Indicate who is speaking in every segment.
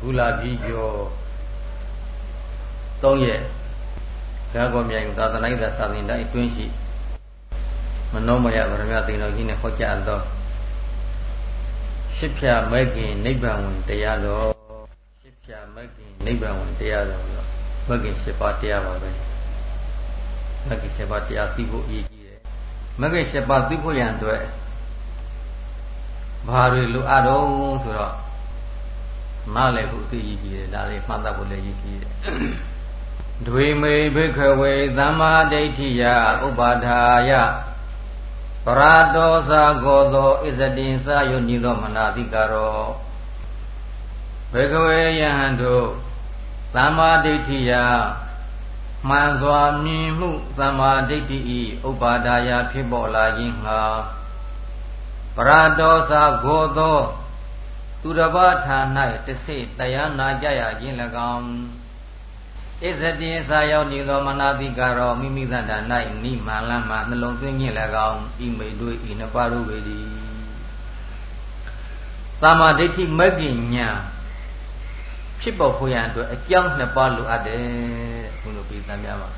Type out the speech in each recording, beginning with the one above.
Speaker 1: အခုလာပြီးကျော်၃ရက်ဘုရားကောမြိုင်သာသနာ့သာသာသင်တိုင်းအတွင်းရှိမနောမယဗရမသိတော်ကြီးနဲ့ဟောကြားသောရှစ်ဖြာမဲ့ခင်နိဗ္ဗာန်ဝင်တရားတော်ရှစ်ဖြာမဲ့ခင်နိဗ္ဗာန်ဝင်တရားတော်ဆိုတော့မဲ့ခင်ရှစ်ပါးတရားပါပဲမဲ့ခင်ရှစ်ပါးတရားသိဖို့အရေးကြီးတယ်မဲ့ခင်ရှစ်ပါးသိဖို့ရန်အတွက်ဘာတွေလိုအပ်တော့ဆိုတော့ နားလည်ဖို့အရေးကြီးတယ်ဒါလေးမှတ်သားဖို့လည်းအရေးကြီးတယ်ဒွေမေဘိခဝေသမ္မာဒိဋ္ဌိယဥပါဒါယပရာတောသာကောသောဣဇတိစာယုန်ဤသောမနာတိကာရောဘေကဝေယဟန်တို့သမ္မာဒိဋ္ဌိယမှန်စွာမြင်မှုသမ္မာဒိဋ္ဌိဤဥပါဒါယဖြစ်ပေါ်လာခြင်းငှာပရာတောသာကောသော သူတစ်ပါးဌာ၌တစိတရားနာကြရခြင်း၎င်းဣဇတိစာရောက်နေသောမနာတိကာရောမိမိသတ္တ၌နိမန်လမ်းမှနှလုံးသွင်းခြင်း၎င်းဤမိတို့ဤနှစ်ပါးတို့ပေသည်သမ္မာဒိဋ္ဌိမဂ္ဂင်ညာဖြစ်ပေါ်ဖို့ရန်အတွက်အကြောင်းနှစ်ပါးလိုအပ်တယ်ဘုလိုပြီးသံများပါ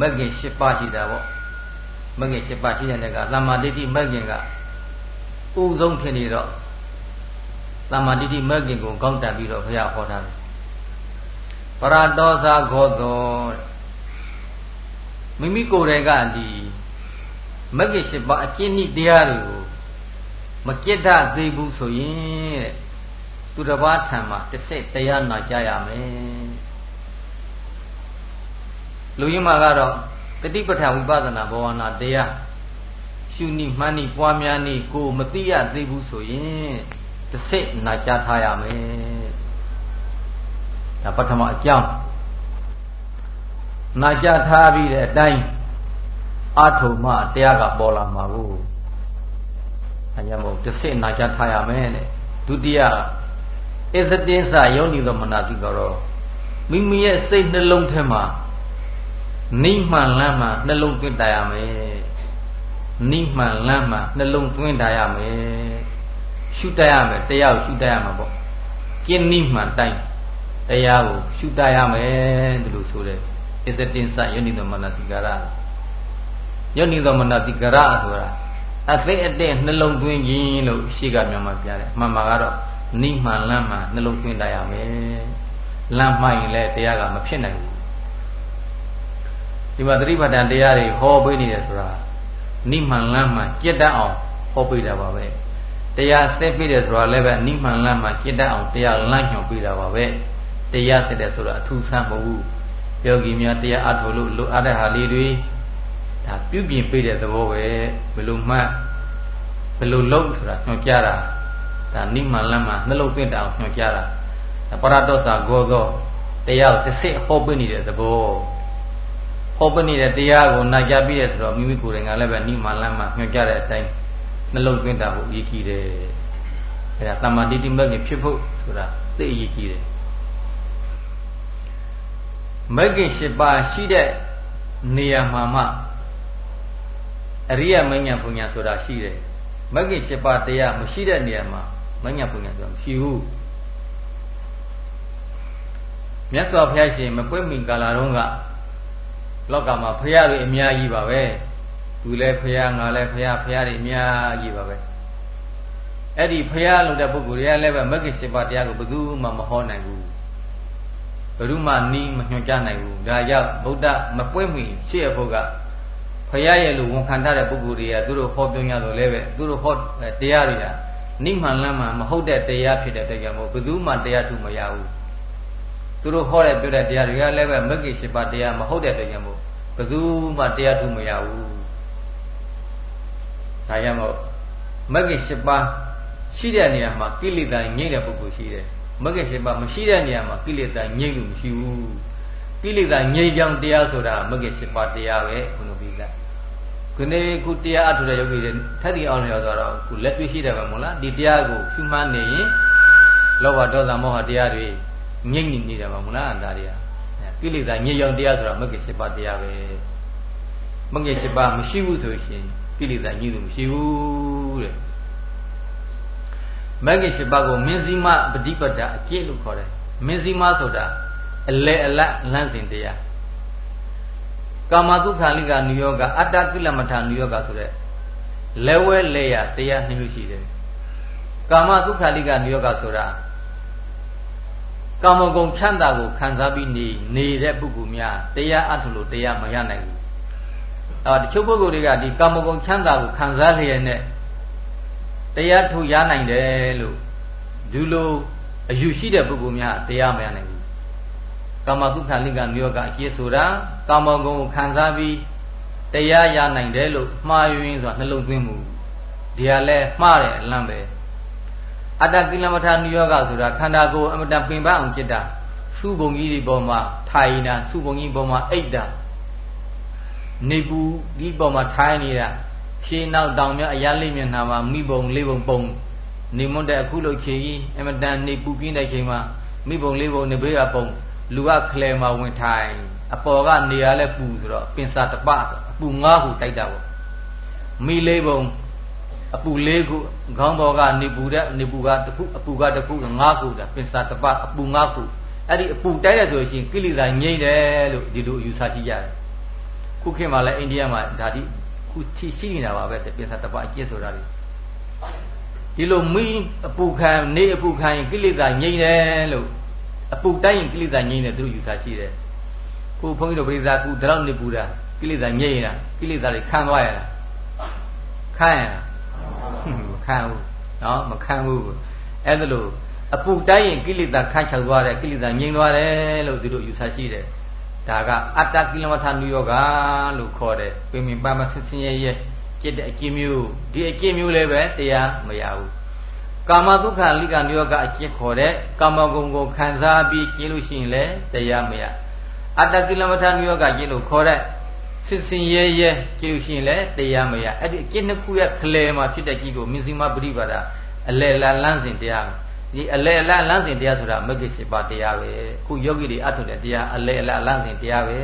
Speaker 1: မဂ္ဂင်၈ပါးရှိတာပေါ့မဂ္ဂင်၈ပါးရှိတဲ့ကသမ္မာဒိဋ္ဌိမဂ္ဂင်ကဥဆုံးဖြစ်နေတော့ သမ္မာဒိဋ္ဌိမဂ္ဂင်ကိုကောက်တက်ပြီးတော့ဘုရားဟောထားတယ်ပရတောသာခောသောမိမိကိုယ်တိုင်ကဒီမဂ္ဂင်၈ပါးအကျဉ်းဤတရားတွေကိုမကြစ်တသေးဘူးဆိုရင်သူတစ်ပါးထံမှာတစ်ဆက်တရားနာကြရမယ်လူရင်းမှာကတော့တတိပဋ္ဌာန်ဝိပဿနာဘောဝနာတရားရှုနိမှန်းနိပွားများနိကိုမသိရသေးဘူးဆိုရင် တစ်ဆက်နာကြထားရမယ်ဒါပထမအကြောင်းနာကြထားပြီးတဲ့အတိုင်းအထုံမှတရားကပေါ်လာမှာကိုအဲကြောင့်မို့တစ်စစ်နာကြထားရမယ်တဲ့ဒုတိယအစ္စတင်းစယောနိသောမနာတိကတော့မိမိရဲ့စိတ်နှလုံးထဲမှာနိမှန်လမ်းမှနှလုံးသွင်းတရရမယ်နိမှန်လမ်းမှနှလုံးသွင်းတရရမယ် ရှုတရရမယ်တရားကိုရှုတရရမှာပေါ့ကျင့်နိမှန်တိုင်းတရားကိုရှုတရမယ်ဒီလိုဆိုတဲ့ဣဇတင်စယောနိသမနတိကာရယောနိသမနတိကာရဆိုတာအသိအတဲ့နှလုံးသွင်းခြင်းလို့ရှေ့ကမြန်မာပြတယ်မှန်မှာကတော့နိမှန်လမ်းမှနှလုံးသွင်းတရမယ်လမ်းမှရင်လည်းတရားကမဖြစ်နိုင်ဘူးဒီမှာသတိပဋ္ဌာန်တရားတွေဟောပေးနေတယ်ဆိုတာနိမှန်လမ်းမှကြက်တတ်အောင်ဟောပေးတာပါပဲ တရားဆက်ပေးတယ်ဆိုတာလည်းပဲနိမှန်လမ်းမှကြက်တတ်အောင်တရားလမ်းညွှန်ပေးတာပါပဲတရားစစ်တဲ့ဆိုတာအထူးဆန်းမဟုတ်ဘူးယောဂီများတရားအထုလို့လိုအပ်တဲ့ဟာလေးတွေဒါပြုပြင်ပေးတဲ့သဘောပဲဘယ်လိုမှဘယ်လိုလုပ်ဆိုတာညွှန်ပြတာဒါနိမန်လမ်းမှာနှလုံးသွင်းတအောင်ညွှန်ပြတာပရတောစာဂောသောတရားကိုတစ်စစ်ဟောပေးနေတဲ့သဘောဟောပေးနေတဲ့တရားကိုနာကြပြီးတဲ့ဆိုတော့မိမိကိုယ်တိုင်ကလည်းပဲနိမန်လမ်းမှာညွှန်ပြတဲ့အတိုင်း နှလုံးသွင်းတာကိုအရေးကြီးတယ်အဲဒါတမ္မာတိတိမဂ္ဂင်ဖြစ်ဖို့ဆိုတာသိအရေးကြီးတယ်မဂ္ဂင်၈ပါးရှိတဲ့နေရာမှာမှအရိယမဉ္ဇဉ်ပူညာဆိုတာရှိတယ်မဂ္ဂင်၈ပါးတရားမရှိတဲ့နေရာမှာမဉ္ဇဉ်ပူညာဆိုတာမရှိဘူးမြတ်စွာဘုရားရှင်မပွင့်မီကာလာတုန်းကလောကမှာဖရာတွေအများကြီးပါပဲ သူလည်းဖရာငါလည်းဖရာဖရာတွေအများကြီးပါပဲအဲ့ဒီဖရာလို့တဲ့ပုဂ္ဂိုလ်တွေကလည်းပဲမဂ္ဂင်၈ပါးတရားကိုဘယ်သူမှမဟောနိုင်ဘူးဘယ်သူမှနီးမညွှန်ကြားနိုင်ဘူးဒါကြောင့်ဗုဒ္ဓမပွင့်မီရှေ့ဖို့ကဖရာရဲ့လူဝန်ခံထားတဲ့ပုဂ္ဂိုလ်တွေကသူတို့ဟောပြောကြတော့လည်းပဲသူတို့ဟောတရားတွေကနိမှန်လမ်းမှမဟုတ်တဲ့တရားဖြစ်တဲ့တရားမို့ဘယ်သူမှတရားထုမရဘူးသူတို့ဟောတဲ့ပြောတဲ့တရားတွေကလည်းပဲမဂ္ဂင်၈ပါးတရားမဟုတ်တဲ့တရားမို့ဘယ်သူမှတရားထုမရဘူး ဒါကြောင့်မို့မဂ္ဂင်၈ပါးရှိတဲ့နေရာမှာကိလေသာငြိမ့်တဲ့ပုဂ္ဂိုလ်ရှိတယ်မဂ္ဂင်၈ပါးမရှိတဲ့နေရာမှာကိလေသာငြိမ့်လို့မရှိဘူးကိလေသာငြိမ့်ကြောင်းတရားဆိုတာမဂ္ဂင်၈ပါးတရားပဲဘုလိုပြီးလားခုနေ့ခုတရားအထုတဲ့ယောဂီတွေထက်တီအောင်လျော်ဆိုတော့ခုလက်တွေ့ရှိတယ်ပဲမို့လားဒီတရားကိုဖြူမှန်းနေရင်လောဘဒေါသမောဟတရားတွေငြိမ့်နေတယ်ပါမို့လားဒါတွေကကိလေသာငြိမ့်ကြောင်းတရားဆိုတာမဂ္ဂင်၈ပါးတရားပဲမဂ္ဂင်၈ပါးမရှိဘူးဆိုရှင် ကိလေသာငြိမ့်လို့မရှိဘူးတဲ့မဂ္ဂင်၈ပါးကိုမင်းစည်းမပฏิပတ္တအကျင့်လို့ခေါ်တယ်မင်းစည်းမဆိုတာအလေအလတ်လမ်းစဉ်တရားကာမတုခာလိကနုယောဂအတ္တကိလမထာနုယောဂဆိုတဲ့လဲဝဲလဲရတရားနှစ်မျိုးရှိတယ်ကာမတုခာလိကနုယောဂဆိုတာကာမဂုဏ်ချမ်းသာကိုခံစားပြီးနေနေတဲ့ပုဂ္ဂိုလ်များတရားအထုလို့တရားမရနိုင်ဘူး အော်တချို့ပုဂ္ဂိုလ်တွေကဒီကာမဂုဏ်ချမ်းသာကိုခံစားလျက်နဲ့တရားထုရနိုင်တယ်လို့ဒီလိုအယူရှိတဲ့ပုဂ္ဂိုလ်များတရားမရနိုင်ဘူးကာမတုခလိကမျိုးကအကျိဆိုတာကာမဂုဏ်ကိုခံစားပြီးတရားရနိုင်တယ်လို့မှားယွင်းဆိုတာနှလုံးသွင်းမှုဒီဟာလဲမှားတယ်အလန့်ပဲအတ္တကိလမထာနိယောဂဆိုတာခန္ဓာကိုယ်အမတန်ပင်ပန်းအောင်จิตတာစုပုံကြီးဒီပေါ်မှာထိုင်နေတာစုပုံကြီးပေါ်မှာအိတ်တာ နေပူဒီပေါ်မှာထိုင်နေတာရှင်းနောက်တောင်မြအရာလေးမျက်နှာမှာမိဘုံလေးဘုံပုံနေမွတ်တဲ့အခုလို့ခြေကြီးအမတန်နေပူပြင်းတဲ့ချိန်မှာမိဘုံလေးဘုံနေဘေးကပုံလူကခလဲမှာဝင်ထိုင်အပေါ်ကနေရလဲပူဆိုတော့ပင်စာတပအပူငါးခုတိုက်တာပေါ့မိလေးဘုံအပူလေးခုခေါင်းပေါ်ကနေပူတဲ့နေပူကတစ်ခုအပူကတစ်ခုငါးခုတာပင်စာတပအပူငါးခုအဲ့ဒီအပူတိုက်တယ်ဆိုလို့ရှိရင်ကိလေသာငြိမ့်တယ်လို့ဒီလိုယူဆရှိကြတယ် ခုခေတ်မှာလည်းအိန္ဒိယမှာဒါတိခုရှိရှိနေတာပါပဲပင်စာတပအကျင့်ဆိုတာလေဒီလိုမိအပူခံနေအပူခံရင်ကိလေသာငြိမ့်တယ်လို့အပူတိုက်ရင်ကိလေသာငြိမ့်တယ်သူတို့ယူဆရှိတယ်ခုဘုန်းကြီးတို့ပရိသတ်ခုဒါတော့နေပူတာကိလေသာငြိမ့်ရင်ကိလေသာတွေခံသွားရတာခံရတာမခံဘူးနော်မခံဘူးအဲ့ဒါလို့အပူတိုက်ရင်ကိလေသာခန့်ချောက်သွားတယ်ကိလေသာငြိမ်သွားတယ်လို့သူတို့ယူဆရှိတယ် ဒါကအတ္တကိလမထနုယောဂလို့ခေါ်တယ်ပင်ပင်ပန်းပန်းဆင်းဆင်းရဲရဲจิตတဲ့အကျင့်မျိုးဒီအကျင့်မျိုးလည်းပဲတရားမရဘူးကာမဒုက္ခလိကနုယောဂအကျင့်ခေါ်တဲ့ကာမဂုဏ်ကိုခံစားပြီးကျင့်လို့ရှိရင်လည်းတရားမရအတ္တကိလမထနုယောဂကျင့်လို့ခေါ်တဲ့စစ်စင်ရဲရဲကျင့်လို့ရှိရင်လည်းတရားမရအဲ့ဒီအကျင့်နှစ်ခုရဲ့ခလဲမှာဖြစ်တဲ့ကြီးကိုမြင်စီမပရိပါဒအလယ်လာလန်းစဉ်တရား ဒီအလယ်အလတ်လမ်းစဉ်တရားဆိုတာမဂ္ဂင်၈ပါးတရားပဲခုယောဂီတွေအထုတဲ့တရားအလယ်အလတ်လမ်းစဉ်တရားပဲ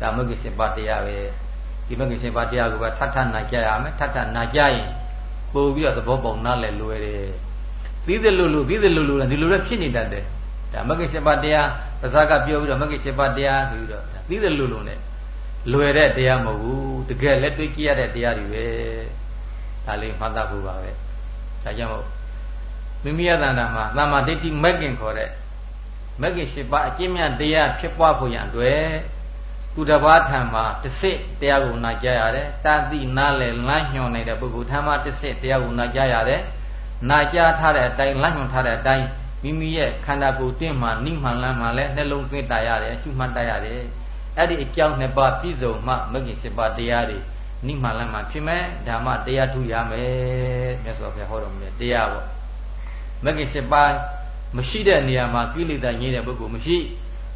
Speaker 1: ဒါမဂ္ဂင်၈ပါးတရားပဲဒီမဂ္ဂင်၈ပါးတရားကိုပဲထပ်ထပ်နာကြရမယ်ထပ်ထပ်နာကြရင်ပို့ပြီးတော့သဘောပေါက်နားလည်လွယ်တယ်ပြီးတယ်လို့လို့ပြီးတယ်လို့လို့ဒီလိုလည်းဖြစ်နေတတ်တယ်ဒါမဂ္ဂင်၈ပါးတရားပါဇာကပြောပြီးတော့မဂ္ဂင်၈ပါးတရားဆိုပြီးတော့ပြီးတယ်လို့လို့ ਨੇ လွယ်တဲ့တရားမဟုတ်ဘူးတကယ်လက်တွေ့ကြည့်ရတဲ့တရားတွေပဲဒါလေးမှတ်သားဖို့ပါပဲဒါကြောင့် မိမိယတန္တာမှာသမ္မာဒိဋ္ဌိမဂ်ကင်ခေါ်တဲ့မဂ်ကင်၈ပါးအကျင့်မြတ်တရားဖြစ်ပွားဖို့ရန်အတွက်သူတစ်ပါးထံမှာတစ်စစ်တရားကိုနာကြားရတယ်တာတိနားလဲလမ်းညွှန်နေတဲ့ပုဂ္ဂိုလ်ထံမှာတစ်စစ်တရားကိုနာကြားရတယ်နာကြားထားတဲ့အတိုင်းလမ်းညွှန်ထားတဲ့အတိုင်းမိမိရဲ့ခန္ဓာကိုယ်တင့်မှနိမှန်လမ်းမှလည်းနှလုံးသွင်းတာရတယ်ရှုမှတ်တာရတယ်အဲ့ဒီအကြောင်းနှစ်ပါးပြည့်စုံမှမဂ္ဂင်၈ပါးတရားတွေနိမှန်လမ်းမှဖြစ်မယ်ဓမ္မတရားထူရမယ်မြတ်စွာဘုရားဟောတော်မူတဲ့တရားပေါ့ မဂ္ဂင်၈ပါးမရှိတဲ့နေရာမှာကိလေသာငြိမ်းတဲ့ပုဂ္ဂိုလ်မရှိ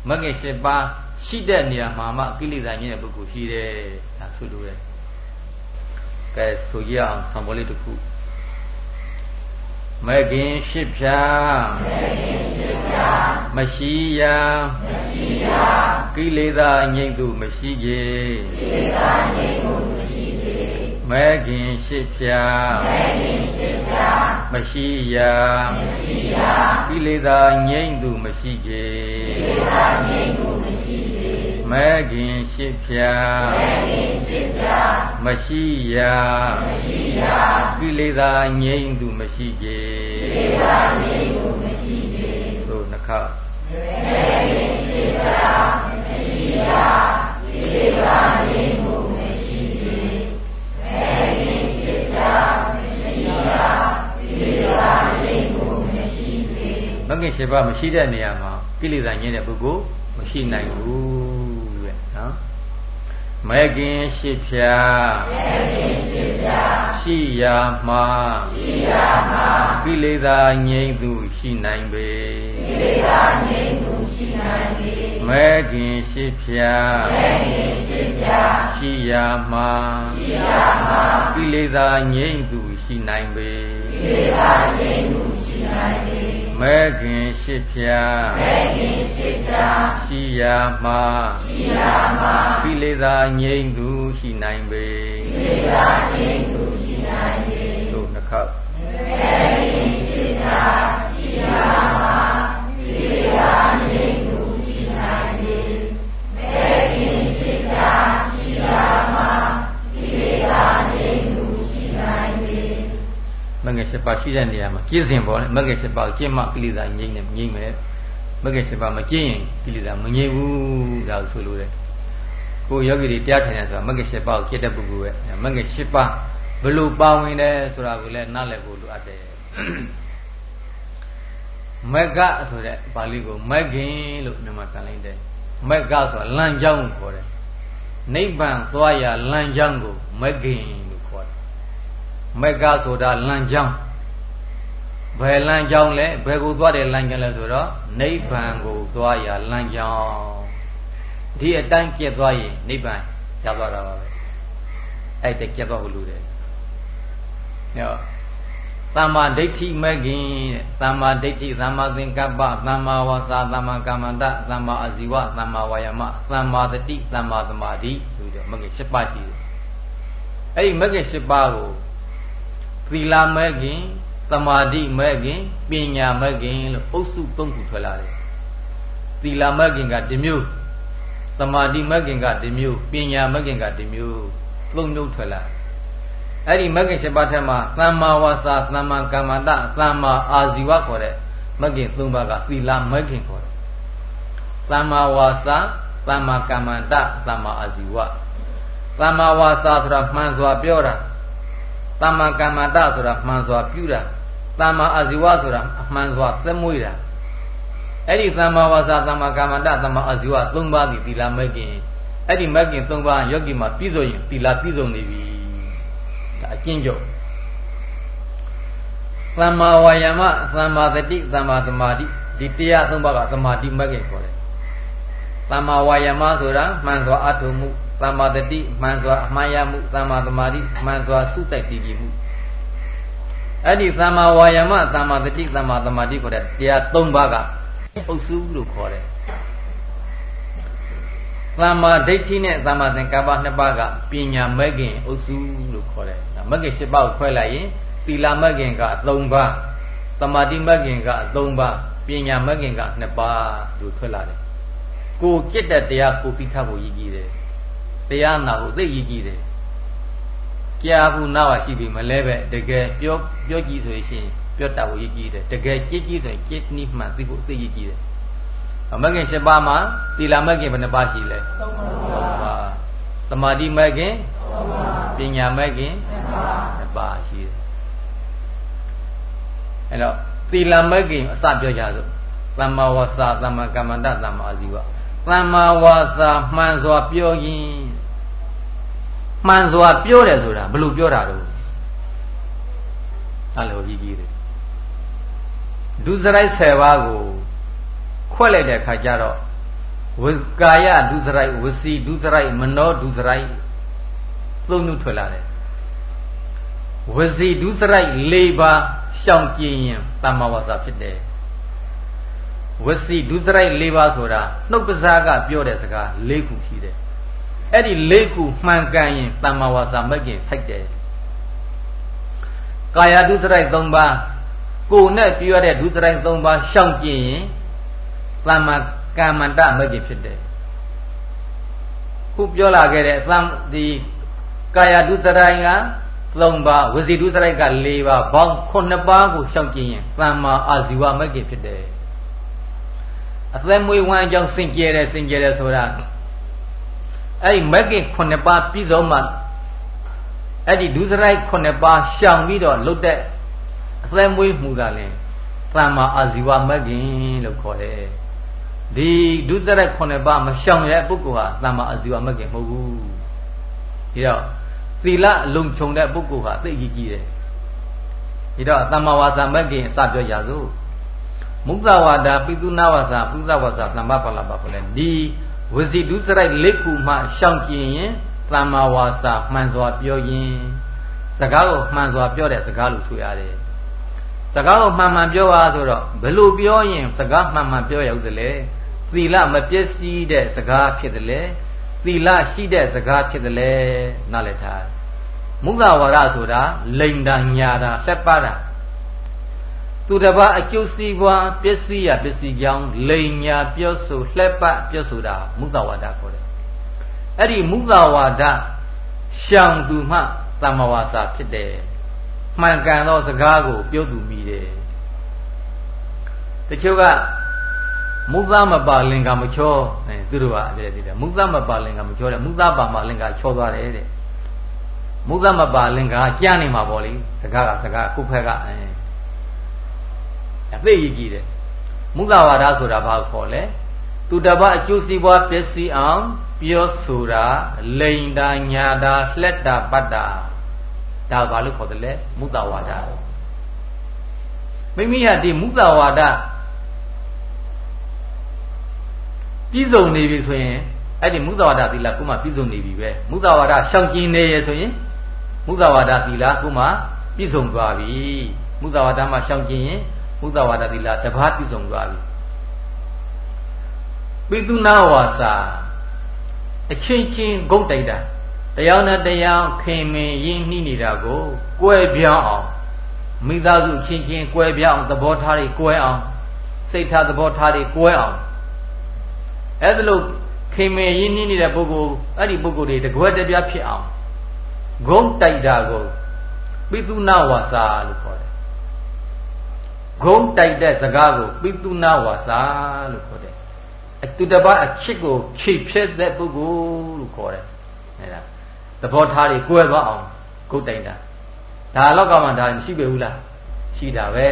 Speaker 1: မဂ္ဂင်၈ပါးရှိတဲ့နေရာမှာမှကိလေသာငြိမ်းတဲ့ပုဂ္ဂိုလ်ရှိတယ်ဒါဆိုလိုတယ်ကဲဆိုကြအောင်သံပေါ်လေးတစ်ခုမဂင်ရှိဖြာမဂင်ရှိဖြာမရှိရာမရှိရာကိလေသာငြိမ့်သူမရှိကြကိလေသာငြိမ့်သူမရှိကြ မဲခင်ရှိဖြာမဲခင်ရှိဖြာမရှိရာမရှိရာကိလေသာငြိမ့်သူမရှိကြကိလေသာငြိမ့်သူမရှိကြမဲခင်ရှိဖြာမဲခင်ရှိဖြာမရှိရာမရှိရာကိလေသာငြိမ့်သူမရှိကြကိလေသာငြိမ့်သူမရှိကြသို့နှခမဲခင်ရှိဖြာမရှိရာကိလေသာ မဂ္ဂင်7ပါးမရှိတဲ့နေရာမှာကိလေသာငြိမ့်တဲ့ပုဂ္ဂိုလ်မရှိနိုင်ဘူးနော်မဂင်ရှိဖြာမဂင်ရှိဖြာရှိရာမှာရှိရာမှာကိလေသာငြိမ့်သူရှိနိုင်ပေကိလေသာငြိမ့်သူရှိနိုင်ပေမဂင်ရှိဖြာမဂင်ရှိဖြာရှိရာမှာရှိရာမှာကိလေသာငြိမ့်သူရှိနိုင်ပေကိလေသာငြိမ့်သူရှိနိုင်ပေ မဲခင်ရှိဖြာမဲခင်ရှိဖြာရှိရာမှာရှိရာမှာကိလေသာငြိမ့်သူရှိနိုင်ပေကိလေသာငြိမ့်သူရှိနိုင်ပေသို့နှခောက်မဲခင်ရှိဖြ 7ပါးရှိတဲ့နေရာမှာကျင့်စဉ်ပေါ်နဲ့မဂ္ဂင်7ပါးကျင့်မှကိလေသာငြိမ့်နေငြိမ့်မယ်မဂ္ဂင်7ပါးမကျင့်ရင်ကိလေသာမငြိမ့်ဘူးဒါကိုဆိုလိုတယ်ကိုယောဂီတွေတရားထိုင်တယ်ဆိုတာမဂ္ဂင်7ပါးကိုကျင့်တဲ့ပုဂ္ဂိုလ်ပဲမဂ္ဂင်7ပါးဘလို့ပါဝင်တယ်ဆိုတာကိုလည်းနားလည်ဖို့လိုအပ်တယ်မဂ္ဂဆိုတဲ့ပါဠိကိုမဂ္ဂင်လို့မြန်မာပြန်လိုက်တယ်မဂ္ဂဆိုတာလမ်းကြောင်းကိုခေါ်တယ်နိဗ္ဗာန်သွားရလမ်းကြောင်းကိုမဂ္ဂင် မက်ကဆိုတာလမ်းကြောင်းဘယ်လမ်းကြောင်းလဲဘယ်ကိုသွားတယ်လမ်းကြောင်းလဲဆိုတော့နိဗ္ဗာန်ကိုသွားရလမ်းကြောင်းဒီအတိုင်းကျက်သွားရင်နိဗ္ဗာန်ရောက်သွားတာပါပဲအဲ့တကျက်သွားဖို့လိုတယ်ဟောသမ္မာဒိဋ္ဌိမဂ္ဂင်တဲ့သမ္မာဒိဋ္ဌိသမ္မာသင်္ကပ္ပသမ္မာဝါစာသမ္မာကမ္မန္တသမ္မာအာဇီဝသမ္မာဝါယမသမ္မာတတိသမ္မာသမာဓိဆိုပြီးတော့မဂ္ဂင်၈ပါးရှိတယ်အဲ့ဒီမဂ္ဂင်၈ပါးကို သီလမဲ့ခင်သမာဓိမဲ့ခင်ပညာမဲ့ခင်လို့အုပ်စုသုံးခုထွက်လာတယ်သီလမဲ့ခင်ကဒီမျိုးသမာဓိမဲ့ခင်ကဒီမျိုးပညာမဲ့ခင်ကဒီမျိုးသုံးမျိုးထွက်လာအဲ့ဒီမဲ့ခင်7ပါးထဲမှာသမ္မာဝါစာသမ္မာကမ္မန္တသမ္မာအာဇီဝခေါ်တဲ့မဲ့ခင်၃ပါးကသီလမဲ့ခင်ခေါ်တယ်သမ္မာဝါစာသမ္မာကမ္မန္တသမ္မာအာဇီဝသမ္မာဝါစာဆိုတာမှန်စွာပြောတာ တမ္မာကမ္မတဆိုတာမှန်စွာပြုတာတမ္မာအာဇီဝဆိုတာအမှန်စွာသက်မွေးတာအဲ့ဒီသမ္မာဝါစာသမ္မာကမ္မတသမ္မာအာဇီဝ၃ပါးဒီသီလမဲ့ခင်အဲ့ဒီမဲ့ခင်၃ပါးယောဂီမှာပြည့်စုံရင်သီလပြည့်စုံနေပြီဒါအကျဉ်းချုပ်သမ္မာဝါယာမသမ္မာတတိသမ္မာသမာဓိဒီတရား၃ပါးကသမာဓိမဲ့ခင်ခေါ်တယ်သမ္မာဝါယာမဆိုတာမှန်စွာအထုမှု သမ္မာတတိမှန်စွာအမှားရမှုသမ္မာသမာဓိမှန်စွာစုတိုက်တည်ကြည်မှုအဲ့ဒီသမ္မာဝါယာမသမ္မာတတိသမ္မာသမာဓိခေါ်တဲ့တရား၃ပါးကအုပ်စုလို့ခေါ်တယ်သမ္မာဒိဋ္ဌိနဲ့သမ္မာသင်္ကပ္ပနှစ်ပါးကပညာမဲ့ခင်အုပ်စုလို့ခေါ်တယ်။မဲ့ခင်၈ပါးကိုခွဲလိုက်ရင်သီလမဲ့ခင်က၃ပါးသမာဓိမဲ့ခင်က၃ပါးပညာမဲ့ခင်က2ပါးလို့ထွက်လာတယ်။ကိုကြစ်တဲ့တရားကိုပြီးထားဖို့ရည်ကြီးတယ်။ တရားနာဖို့သိရည်ကြီးတယ်ကြားဘူးနာဝရှိပြီမလဲပဲတကယ်ပြောပြောကြည့်ဆိုရင်ပြောတတ်ဖို့ရည်ကြီးတယ်တကယ်ကြည့်ကြည့်ဆိုရင်ကြည့်နိမှန်သိဖို့သိရည်ကြီးတယ်မဂ္ဂင်၈ပါးမှာသီလမဂ္ဂင်ဘယ်နှပါးရှိလဲ၃ပါးသမာဓိမဂ္ဂင်ပညာမဂ္ဂင်၂ပါးရှိတယ်အဲ့တော့သီလမဂ္ဂင်အစပြောကြစို့သမ္မာဝါစာသမ္မာကမ္မန္တသမ္မာအာဇီဝ သမ္မာဝါစာမှန်စွာပြောရင်မှန်စွာပြောတယ်ဆိုတာဘယ်လိုပြောတာတော့အဲ့လိုကြီးကြီးတယ်ဒုစရိုက်10ပါးကိုခွက်လိုက်တဲ့အခါကျတော့ဝကာယဒုစရိုက်ဝစီဒုစရိုက်မနောဒုစရိုက်သုံးခုထွက်လာတယ်ဝစီဒုစရိုက်၄ပါးရှောင်ကျင်ရင်တမ္မာဝါစာဖြစ်တယ် ဝစီဒုစရိုက်၄ပါးဆိုတာနှုတ်ပစားကပြောတဲ့စကား၄ခုရှိတယ်အဲ့ဒီလေးခုမှန်ကန်ရင်တမ္မာဝါစာမဂ်ကျင်စိုက်တယ်ကာယဒုစရိုက်၃ပါးကိုယ်နဲ့ပြောတဲ့ဒုစရိုက်၃ပါးရှောင်ကျင်ရင်တမ္မာကမ္မန္တမဂ်ကျင်ဖြစ်တယ်ခုပြောလာခဲ့တဲ့သံဒီကာယဒုစရိုက်က3ပါးဝစီဒုစရိုက်က4ပါးဘောင်း9ပါးကိုရှောင်ကျင်ရင်တမ္မာအာဇီဝမဂ်ကျင်ဖြစ်တယ် အသက်မွေးဝမ်းအကြောင်းစင်ကြယ်တယ်စင်ကြယ်တယ်ဆိုတာအဲ့ဒီမက်ကင်9ပါးပြည့်စုံမှအဲ့ဒီဒုစရိုက်9ပါးရှောင်ပြီးတော့လုတ်တဲ့အသက်မွေးမှုကလည်းသမ္မာအာဇီဝမက်ကင်လို့ခေါ်တယ်ဒီဒုစရိုက်9ပါးမရှောင်တဲ့ပုဂ္ဂိုလ်ဟာသမ္မာအာဇီဝမက်ကင်မဟုတ်ဘူးဒီတော့သီလအလုံးခြုံတဲ့ပုဂ္ဂိုလ်ဟာသိအရေးကြီးတယ်ဒီတော့သမ္မာဝါစာမက်ကင်အစပြောကြစို့ မုဿဝါဒပိတုနာဝါစာပုဇဝါစာသမ္မပလပခေါ်လဲဒီဝစီဒုစရိုက်လက်ခုမှရှောင်ကျင်ရင်သမ္မာဝါစာမှန်စွာပြောရင်စကားကိုမှန်စွာပြောတဲ့စကားလို့ဆိုရတယ်စကားကိုမှန်မှန်ပြောပါဆိုတော့ဘယ်လိုပြောရင်စကားမှန်မှန်ပြောရောက်တယ်လဲသီလမပျက်စီးတဲ့စကားဖြစ်တယ်လေသီလရှိတဲ့စကားဖြစ်တယ်လေနားလည်ထားမုဂဝါဒဆိုတာလိန်တာညာတာလက်ပါတာ သူတစ်ပါးအကျိုးစီးပွားပစ္စည်းရပစ္စည်းကြောင့်လိန်ညာပြောဆိုလှက်ပတ်ပြောဆိုတာမုသဝါဒခေါ်တယ်အဲ့ဒီမုသဝါဒရှောင်သူမှသမ္မဝါစာဖြစ်တယ်မှန်ကန်သောစကားကို ပြောသူမိတယ်တချို့ကမုသမပါလင်္ကာမချောအဲသူတို့ကအပြည့်တည်တယ်မုသမပါလင်္ကာမချောတဲ့မုသပါမလင်္ကာချောသွားတယ်တဲ့မုသမပါလင်္ကာကြားနေမှာပေါ့လေစကားကစကားခုဖက်ကအဲ အသိရကြီးတယ်မုသဝါဒဆိုတာဘာခေါ်လဲသူတပတ်အကျိုးစီးပွားပျက်စီးအောင်ပြောဆိုတာလိန်တာညာတာလှက်တာပတ်တာဒါဘာလို့ခေါ်တယ်လဲမုသဝါဒမိမိဟာဒီမုသဝါဒပြည်စုံနေပြီဆိုရင်အဲ့ဒီမုသဝါဒသီလကုမှပြည်စုံနေပြီပဲမုသဝါဒရှောင်ကျင်နေရဆိုရင်မုသဝါဒသီလကုမှပြည်စုံသွားပြီမုသဝါဒမှာရှောင်ကျင်ရင် မုသဝါဒသီလတပါးပြည်စုံသွားပြီပိသုနာဝါစာအချင်းချင်းဂုတ်တိုက်တာတရားနဲ့တရားခင်မင်ရင်းနှီးနေတာကိုကွဲပြောင်းအောင်မိသားစုချင်းချင်းကွဲပြောင်းသဘောထားတွေကွဲအောင်စိတ်ထားသဘောထားတွေကွဲအောင်အဲ့ဒါလို့ခင်မင်ရင်းနှီးနေတဲ့ပုဂ္ဂိုလ်အဲ့ဒီပုဂ္ဂိုလ်တွေတကွဲတပြားဖြစ်အောင်ဂုံတိုက်တာကိုပိသုနာဝါစာလို့ခေါ်တယ် ဂုံတိုက်တဲ့စကားကိုပိသုနာဝါစာလို့ခေါ်တယ်အတူတပါအချစ်ကိုခြိဖြက်တဲ့ပုဂ္ဂိုလ်လို့ခေါ်တယ်အဲ့ဒါသဘောထားတွေကွဲသွားအောင်ဂုတ်တိုက်တာဒါတော့ကမှဒါမရှိပြီဘူးလားရှိတာပဲ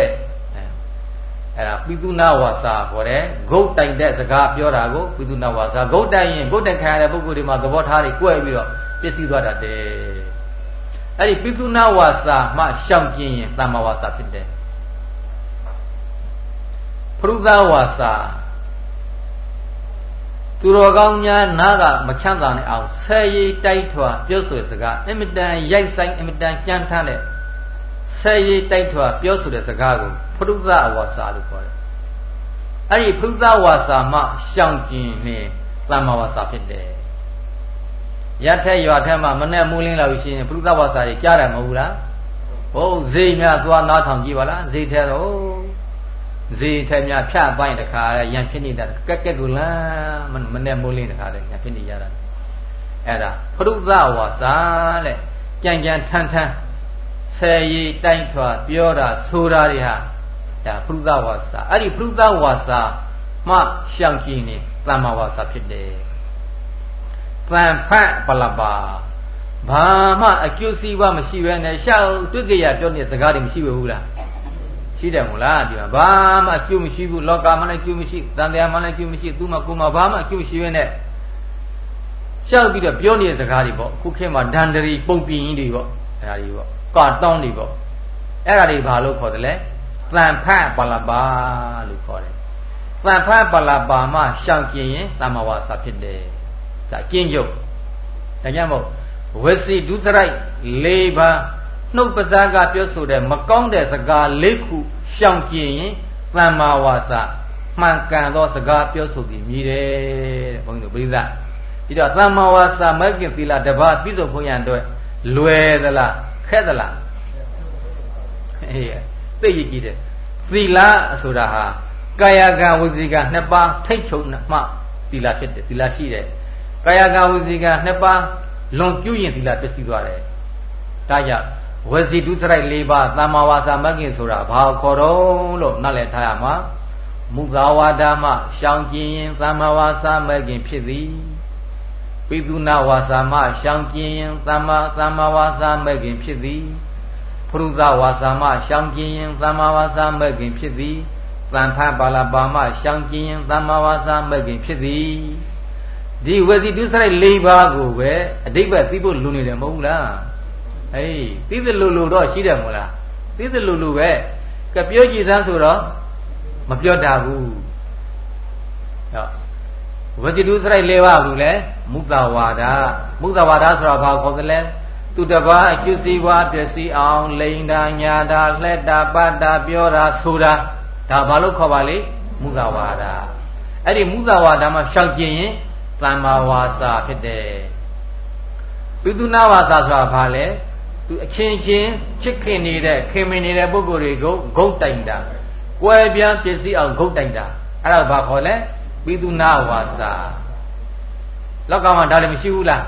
Speaker 1: အဲ့ဒါပိသုနာဝါစာခေါ်တယ်ဂုတ်တိုင်တဲ့စကားပြောတာကိုပိသုနာဝါစာဂုတ်တိုင်ရင်ဂုတ်တိုင်ခံရတဲ့ပုဂ္ဂိုလ်တွေမှာသဘောထားတွေကွဲပြီးတော့ပျက်စီးသွားတတ်တယ်အဲ့ဒီပိသုနာဝါစာမှရှောင်ကျင်ရင်တမ္မာဝါစာဖြစ်တယ် ပရုသဝါစာသူတော်ကောင်းများနားကမချမ်းသာနိုင်အောင်ဆယ်ရီတိုက်ထွာပြောဆိုတဲ့စကားအင်မတန်ရိုက်ဆိုင်အင်မတန်ကြမ်းထမ်းတဲ့ဆယ်ရီတိုက်ထွာပြောဆိုတဲ့စကားကိုဖရုသဝါစာလို့ခေါ်တယ်။အဲ့ဒီဖရုသဝါစာမှရှောင်ကျင်နေသမ္မာဝါစာဖြစ်တယ်။ရထက်ရွာထက်မှမနဲ့မူးလင်းလာလို့ရှိရင်ဖရုသဝါစာကြီးကြားတယ်မဟုတ်ဘူးလား။ဟုတ်ဈေးများသွားနားထောင်ကြည့်ပါလားဈေးထဲတော့ ဈေးထဲများဖြတ်ပိုင်းတခါရံဖြစ်နေတာကက်ကက်ကိုလမ်းမနဲ့မိုးလင်းတခါလေရံဖြစ်နေရတာအဲ့ဒါဖရုသဝါစာတဲ့ကြံကြံထန်းထန်းဆယ်ရီတိုင်းထွာပြောတာဆိုတာတွေဟာဒါဖရုသဝါစာအဲ့ဒီဖရုသဝါစာမှရှောင်ကြည့်နေတမ္မာဝါစာဖြစ်တယ်တန်ဖတ်ပလပါဘာမှအကျိုးစီးပွားမရှိဘဲနဲ့ရှောက်တွေ့ကြရပြောနေတဲ့စကားတွေမရှိဘူးလား ရှိတယ်မို့လားဒီမှာဘာမှအကျိုးမရှိဘူးလောကမှာလည်းအကျိုးမရှိတန်တရားမှာလည်းအကျိုးမရှိသူ့မှာကိုယ်မှာဘာမှအကျိုးမရှိဘဲနဲ့ရှောက်ပြီးတော့ပြောနေတဲ့စကားတွေပေါ့ခုခေတ်မှာဒန္တရီပုံပြင်းတွေပေါ့အဲဒါတွေပေါ့ကာတောင်းတွေပေါ့အဲ့ဒါတွေဘာလို့ခေါ်တယ်လဲသံဖတ်ပလပါလို့ခေါ်တယ်သံဖတ်ပလပါမှရှောင်ကျင်ရင်တမ္မဝါစာဖြစ်တယ်ဒါကျင့်ကြုတ်ဒါကြောင့်မို့ဝစီဒုစရိုက်၄ပါး နှုတ်ပဇာကပြောဆိုတဲ့မကောင်းတဲ့စကားလေးခုရှောင်ကျင်ရင်သမ္မာဝါစာမှန်ကန်သောစကားပြောဆိုသည်မြည်တယ်တဲ့ဘုန်းကြီးတို့ပြိဿဒီတော့သမ္မာဝါစာမဂ္ဂင်သီလတပါးပြည့်စုံဖို့ရန်အတွက်လွယ်သလားခက်သလားအေးသိရကြည့်တယ်သီလဆိုတာဟာကာယကံဝစီကနှစ်ပါးထိတ်ချုပ်မှသီလဖြစ်တယ်သီလရှိတယ်ကာယကံဝစီကနှစ်ပါးလွန်ကျူးရင်သီလပျက်စီးသွားတယ်ဒါကြောင့် ဝစီတုစရိုက်၄ပါးသမ္မာဝါစာမဂ္ဂင်ဆိုတာဘာခေါ်တော့လို့နားလည်ထားရမှာမုသာဝါဒမှရှောင်ကျင်ရင်သမ္မာဝါစာမဂ္ဂင်ဖြစ်သည်ပိသုနာဝါစာမှရှောင်ကျင်ရင်သမ္မာသမ္မာဝါစာမဂ္ဂင်ဖြစ်သည်ဖရုသဝါစာမှရှောင်ကျင်ရင်သမ္မာဝါစာမဂ္ဂင်ဖြစ်သည်သံဖပါဠပါမှရှောင်ကျင်ရင်သမ္မာဝါစာမဂ္ဂင်ဖြစ်သည်ဒီဝစီတုစရိုက်၄ပါးကိုပဲအတိတ်ပဲသိဖို့လူနေတယ်မဟုတ်ဘူးလား အေးသိသလိုလိုတော့ရှိတယ်မို့လားသိသလိုလိုပဲကပြောကြည်သန်းဆိုတော့မပြောတာဘူးဟောဝတိတုစရိုက်၄ပါးဘူးလေမုသဝါဒမုသဝါဒဆိုတာဘာခေါ်သလဲသူတပါအကျုစီဝါပျက်စီးအောင်လိန်တာညာတာလှက်တာပတ်တာပြောတာဆိုတာဒါဘာလို့ခေါ်ပါလိမုသဝါဒအဲ့ဒီမုသဝါဒမှာရှောက်ကျင်ရင်တမ္မာဝါစာဖြစ်တယ်ပိသုနာဝါစာဆိုတာဘာလဲ သူအချင်းချင်းချစ်ခင်နေတဲ့ခင်မင်နေတဲ့ပုဂ္ဂိုလ်တွေကိုဂုတ်တိုင်တာကွဲပြားပစ္စည်းအောင်ဂုတ်တိုက်တာအဲ့ဒါဘာခေါ်လဲပိသုနာဝါစာလောကမှာဒါလည်းမရှိဘူးလား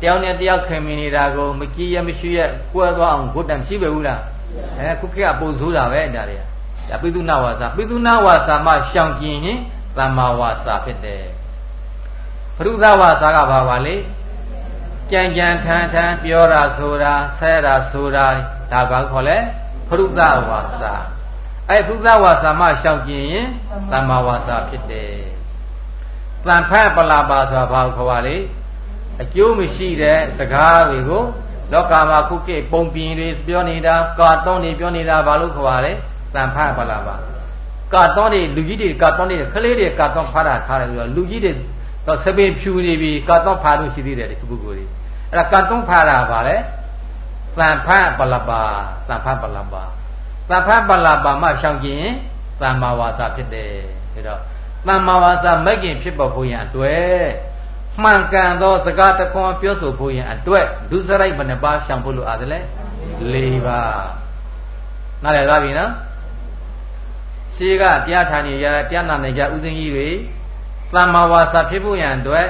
Speaker 1: တယောက်နဲ့တယောက်ခင်မနေတာကိုမကြည့်ရမရှိရကွဲသွားအောင်ဂုတ်တံရှိပဲဘူးလားအဲခုခေတ်ကပုံဆိုးတာပဲဒါတွေကဒါပိသုနာဝါစာပိသုနာဝါစာမှရှောင်ကျင်ရင်သမ္မာဝါစာဖြစ်တယ်ပရုသဝါစာကဘာပါလဲ ကြံကြံထန်ထန်ပြောတာဆိုတာဆဲတာဆိုတာဒါဘာခေါ်လဲပရုသဝါစာအဲ့ပရုသဝါစာမှရှောင်ကျင်ရင်သမ္မာဝါစာဖြစ်တယ်တန်ဖတ်ပလာပါဆိုတာဘာခေါ်ပါလဲအကျိုးမရှိတဲ့စကားတွေကိုလောကမှာခုခေတ်ပုံပြင်တွေပြောနေတာကာတွန်းတွေပြောနေတာဘာလို့ခေါ်ပါလဲတန်ဖတ်ပလာပါကာတွန်းတွေလူကြီးတွေကာတွန်းတွေကလေးတွေကာတွန်းဖားတာထားတယ်ဆိုတော့လူကြီးတွေတော့စပင်ဖြူနေပြီကာတွန်းဖားလို့ရှိသေးတယ်ဒီပုဂ္ဂိုလ်တွေ အဲ့ဒါကာတွန်းဖားတာပါလေတန်ဖတ်ပလာပါတန်ဖတ်ပလာပါတန်ဖတ်ပလာပါမှရှောင်ကျင်တန်မာဝါစာဖြစ်တယ်ဒါတော့တန်မာဝါစာမက်ကင်ဖြစ်ပေါ်ဖို့ရန်အတွက်မှန်ကန်သောစကားတခွန်ပြောဆိုဖို့ရန်အတွက်ဒုစရိုက်ဘယ်နှပါရှောင်ဖို့လိုအားသလဲ၄ပါးနားလည်သားပြီနော်ရှိကတရားထာနေရတရားနာနေကြဥစဉ်ကြီးတွေသမ္မာဝါစာဖြစ်ဖို့ရန်အတွက်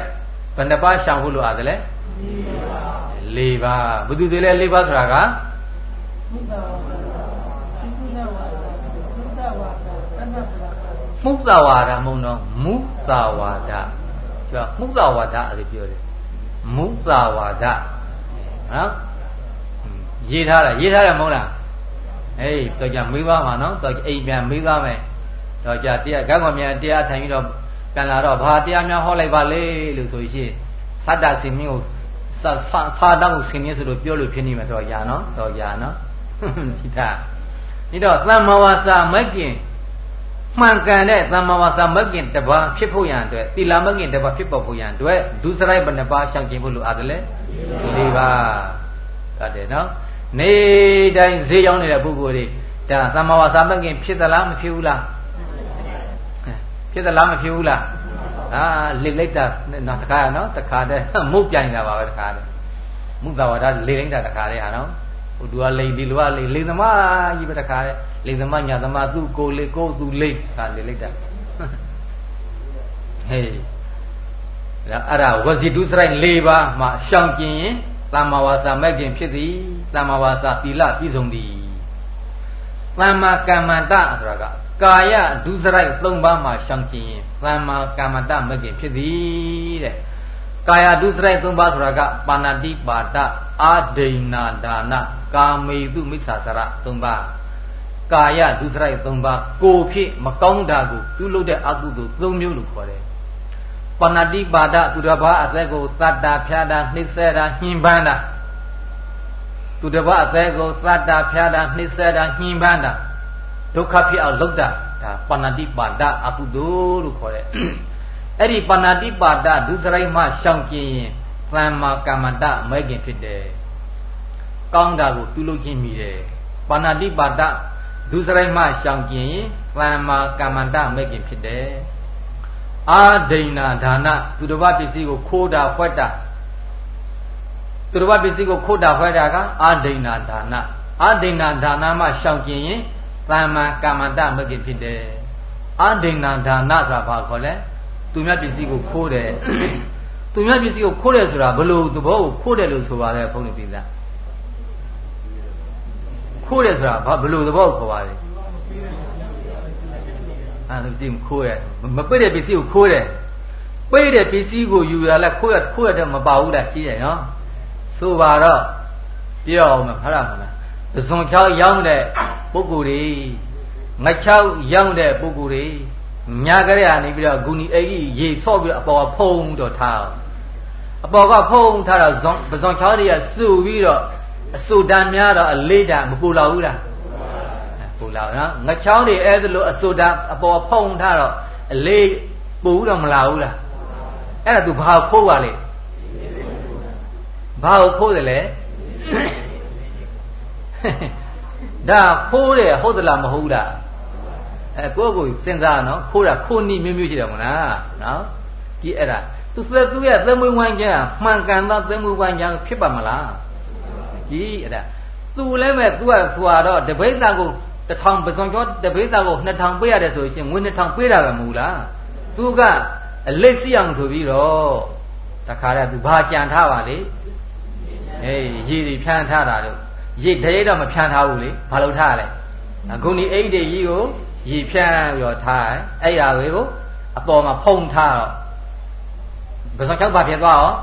Speaker 1: ဘယ်နှပါရှောင်ဖို့လိုအားသလဲ၄ ပါးဘုသူတွေလဲ၄ပါးဆိုတာကမုသဝါဒမုံတော့မုသဝါဒပြောမုသဝါဒအဲ့ပြောတယ်မုသဝါဒနော်ရေးထားတာရေးထားတယ်မဟုတ်လားအေးတော့ကြမေးပါမှာနော်တော့အိမ်ပြန်မေးသားမယ်တော့ကြတရားကံကောမြန်တရားထိုင်ပြီးတော့ကံလာတော့ဘာတရားများဟောလိုက်ပါလေလို့ဆိုရှိသတ္တစင်မင်းကို သာသာတောင်းဆင်းနေဆိုလို့ပြောလို့ဖြစ်နေမှာတော့ညာနော်တော့ညာနော်ဒီတာဒီတော့သမ္မာဝါစာမကင်မှန်ကန်တဲ့သမ္မာဝါစာမကင်တပါဖြစ်ဖို့ရန်အတွက်သီလမကင်တပါဖြစ်ပေါ်ဖို့ရန်အတွက်ဒုစရိုက်ဘယ်နှပါရှောင်ကျင်ဖို့လိုအပ်တယ်လဲဒီပါဟုတ်တယ်နော်နေတိုင်းဈေးရောက်နေတဲ့ပုဂ္ဂိုလ်တွေဒါသမ္မာဝါစာမကင်ဖြစ်သလားမဖြစ်ဘူးလားဖြစ်သလားမဖြစ်ဘူးလား အာလိလိုက်တာနော်တခါနော်တခါတည်းမုတ်ပြိုင်တာပါပဲတခါတည်းမုသဝါဒလိလိုက်တာတခါတည်းဟာနော်ဟိုသူကလိန်ဒီလူကလိန်လိန်သမားကြီးပဲတခါတည်းလိန်သမားညာသမားသူ့ကိုလေကိုသူလိန်ခါလိလိုက်တာဟေးအဲ့ဒါဝစီတုစရိုက်၄ပါးမှရှောင်ကျင်ရင်သမ္မာဝါစာမဲ့ခင်ဖြစ်သည်သမ္မာဝါစာသီလပြည့်စုံသည်သမ္မာကမ္မန္တဆိုတာက ကာယဒုစရိုက်၃ပါးမှာရှောင်ကျင်ရင်သမ္မာကမ္မတမဲ့ခင်ဖြစ်သည်တဲ့ကာယဒုစရိုက်၃ပါးဆိုတာကပါဏာတိပါဒအာဒိဏဒါနကာမေတုမိစ္ဆာစရ၃ပါးကာယဒုစရိုက်၃ပါးကိုဖြစ်မကောင်းတာကိုပြုလုပ်တဲ့အကုသိုလ်၃မျိုးလို့ခေါ်တယ်ပဏတိပါဒသူတစ်ပါးအသက်ကိုသတ္တာဖြာတာနှိမ့်ဆက်တာညှဉ်းပန်းတာသူတစ်ပါးအသက်ကိုသတ္တာဖြာတာနှိမ့်ဆက်တာညှဉ်းပန်းတာ ဒုက္ခဖြစ်အောင်လုပ်တာဒါပဏတိပါဒအကုသိုလ်လို့ခေါ်တယ်အဲ့ဒီပဏတိပါဒဒုစရိုက်မှရှောင်ကျင်ရင်သမ္မာကမ္မတမဲခင်ဖြစ်တယ်ကောင်းတာကိုပြုလုပ်ခြင်းမိတယ်ပဏတိပါဒဒုစရိုက်မှရှောင်ကျင်ရင်သမ္မာကမ္မတမဲခင်ဖြစ်တယ်အာဒိဏဒါနသူတစ်ပါးပစ္စည်းကိုခိုးတာဖွက်တာသူတစ်ပါးပစ္စည်းကိုခိုးတာဖွက်တာကအာဒိဏဒါနအာဒိဏဒါနမှရှောင်ကျင်ရင် သမ္မာကမ္မတမဂ္ဂဖြစ်တယ်အာဒိဏဒါနဆိုတာဘာခေါ်လဲသူမြတ်ပစ္စည်းကိုခိုးတယ်သူမြတ်ပစ္စည်းကိုခိုးတယ်ဆိုတာဘလို့သဘောကိုခိုးတယ်လို့ဆိုပါတယ်ဘုန်းကြီးပြည်သားခိုးတယ်ဆိုတာဘာဘလို့သဘောကိုခေါ်ပါလဲအဲ့ဒါကြည့်ခိုးတယ်မပိတ်တဲ့ပစ္စည်းကိုခိုးတယ်ပိတ်တဲ့ပစ္စည်းကိုယူရလဲခိုးရခိုးရတဲ့မပါဘူးလားရှိတယ်နော်ဆိုပါတော့ပြောအောင်မဟုတ်လား မလားပဇွန်ချောက်ရောက်တဲ့ပုဂ္ဂိုလ်တွေငချောက်ရောက်တဲ့ပုဂ္ဂိုလ်တွေညာကြရနေပြီးတော့ဂုဏီအိကြီးရေဆော့ပြီးအပေါ်ကဖုံးတော့ထားအပေါ်ကဖုံးထားတော့ဇွန်ပဇွန်ချောက်တွေကစုပြီးတော့အစုတန်များတော့အလေးတန်မပူလောက်ဘူးလားပူလောက်နော်ငချောင်းတွေအဲ့ဒါလိုအစုတန်အပေါ်ဖုံးထားတော့အလေးပူတော့မလာဘူးလားအဲ့ဒါသူဘာခိုးပါလဲဘာကိုခိုးတယ်လဲ ဒါခိုးတယ်ဟုတ်သလားမဟုတ်လားအဲကိုယ့်ကိုယ်စဉ်းစားနော်ခိုးတာခိုးနည်းမျိုးမျိုးရှိတယ်မလားနော်ဒီအဲ့ဒါသူသက်သူရဲ့သမွေးဝိုင်းကြမှန်ကန်သောသမွေးဝိုင်းကြဖြစ်ပါမလားဒီအဲ့ဒါသူလည်းမဲ့သူကသူကတော့တပိဿကိုတထောင်ပစွန်ကျော်တပိသားကို2000ပေးရတယ်ဆိုရင်ငွေ2000ပေးတာပဲမဟုတ်လားသူကအလိတ်စီအောင်ဆိုပြီးတော့တခါတည်းသူဘာကြံထားပါလေအေးရေတွေဖြန်းထားတာတော့ ရေတရေတော့မဖြန်းထားဘူးလေဘာလို့ထားလဲအခုဒီအိတ်တွေကြီးကိုရေဖြန်းပြီးတော့ထားအဲ့ရတွေကိုအပေါ်မှာဖုံထားတော့ဘယ်စော၆ပါဖြစ်သွားရော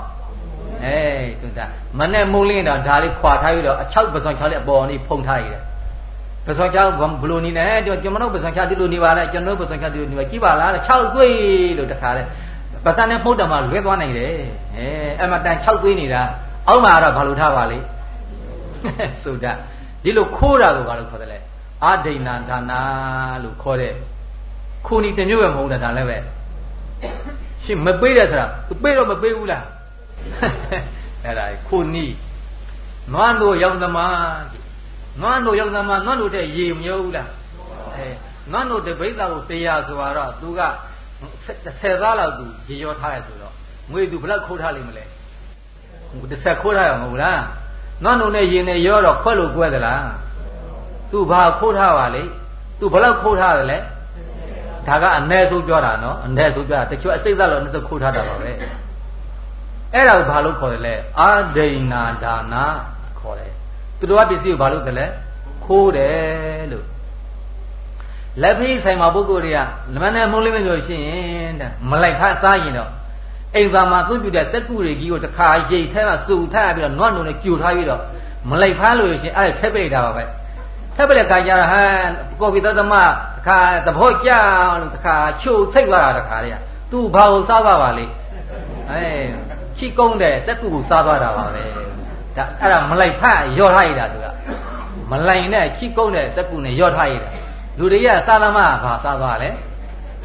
Speaker 1: အေးသူကမနဲ့မိုးလင်းတော့ဒါလေးခွာထားပြီးတော့အချောက်ပစွန်ချောက်လေးအပေါ်နေဖုံထားရတယ်ပစွန်ချောက်ဘလိုနေလဲကျွန်တော်တို့ပစွန်ချောက်ဒီလိုနေပါလားကျွန်တော်တို့ပစွန်ချောက်ဒီလိုနေပါကြည့်ပါလား6သွေးလို့တခါလဲပစံနဲ့မှုတ်တယ်မှာလွဲသွားနိုင်တယ်အဲအမတန်6သွေးနေတာအောက်မှာတော့ဘာလို့ထားပါလိ ဆိုတာဒီလိုခိုးတာကိုဘာလို့ခေါ်တယ်လဲအာဒိဏဒါနာလို့ခေါ်တဲ့ခုနီတမျိုးပဲမဟုတ်တာဒါလည်းပဲရှင်မပေးတယ်ဆိုတာသူပေးတော့မပေးဘူးလားအဲ့ဒါခုနီနွားတို့ရောက်သမားနွားတို့ရောက်သမားနွားတို့တဲ့ရေမရောဘူးလားအဲနွားတို့တပိဿာကိုတရားဆိုတော့သူကဆယ်သားလောက်သူရေရောထားရဆိုတော့ငွေသူဘလောက်ခိုးထားလိမ့်မလဲတစ်ဆက်ခိုးထားရမဟုတ်လား နွားတို့နဲ့ရေနဲ့ရောတော့ခွက်လို့ကွဲသလားသူဘာခိုးထားပါလေသူဘလောက်ခိုးထားတယ်လဲဒါကအ ਨੇ ဆုံးပြောတာနော်အ ਨੇ ဆုံးပြောတာတချို့အစိတ်သက်လို့နှစ်ခိုးထားတာပါပဲအဲ့ဒါကိုဘာလို့ခေါ်တယ်လဲအာဒိဏဒါနာခေါ်တယ်သူတို့ကပစ္စည်းကိုဘာလို့တယ်လဲခိုးတယ်လို့လက်ဖိဆိုင်မှာပုဂ္ဂိုလ်တွေကလမနဲ့မုံလေးမမျိုးရှိရင်တဲ့မလိုက်ဖတ်စားရင်တော့ အိမ်သာမှာသူ့ပြတဲ့စက်ကူတွေကြီးကိုတစ်ခါရိတ်ထဲမှာစုထားပြီးတော့နွတ်နုံနဲ့ကြိုထားပြီးတော့မလိုက်ဖားလို့ရှင်အဲ့ဒါထက်ပိတ်တာပါပဲထက်ပိတ်တဲ့ခါကျတော့ဟမ်ကော်ဖီသသမတစ်ခါသဘောကျလို့တစ်ခါချို့စိတ်သွားတာတစ်ခါတည်းကသူ့ဘာကိုစားသွားပါလိအဲချိကုန်းတဲ့စက်ကူကိုစားသွားတာပါပဲဒါအဲ့ဒါမလိုက်ဖတ်ရော့ထားရတာသူကမလိုက်နဲ့ချိကုန်းတဲ့စက်ကူနဲ့ရော့ထားရတာလူတွေကစားသမားဘာစားသွားလဲ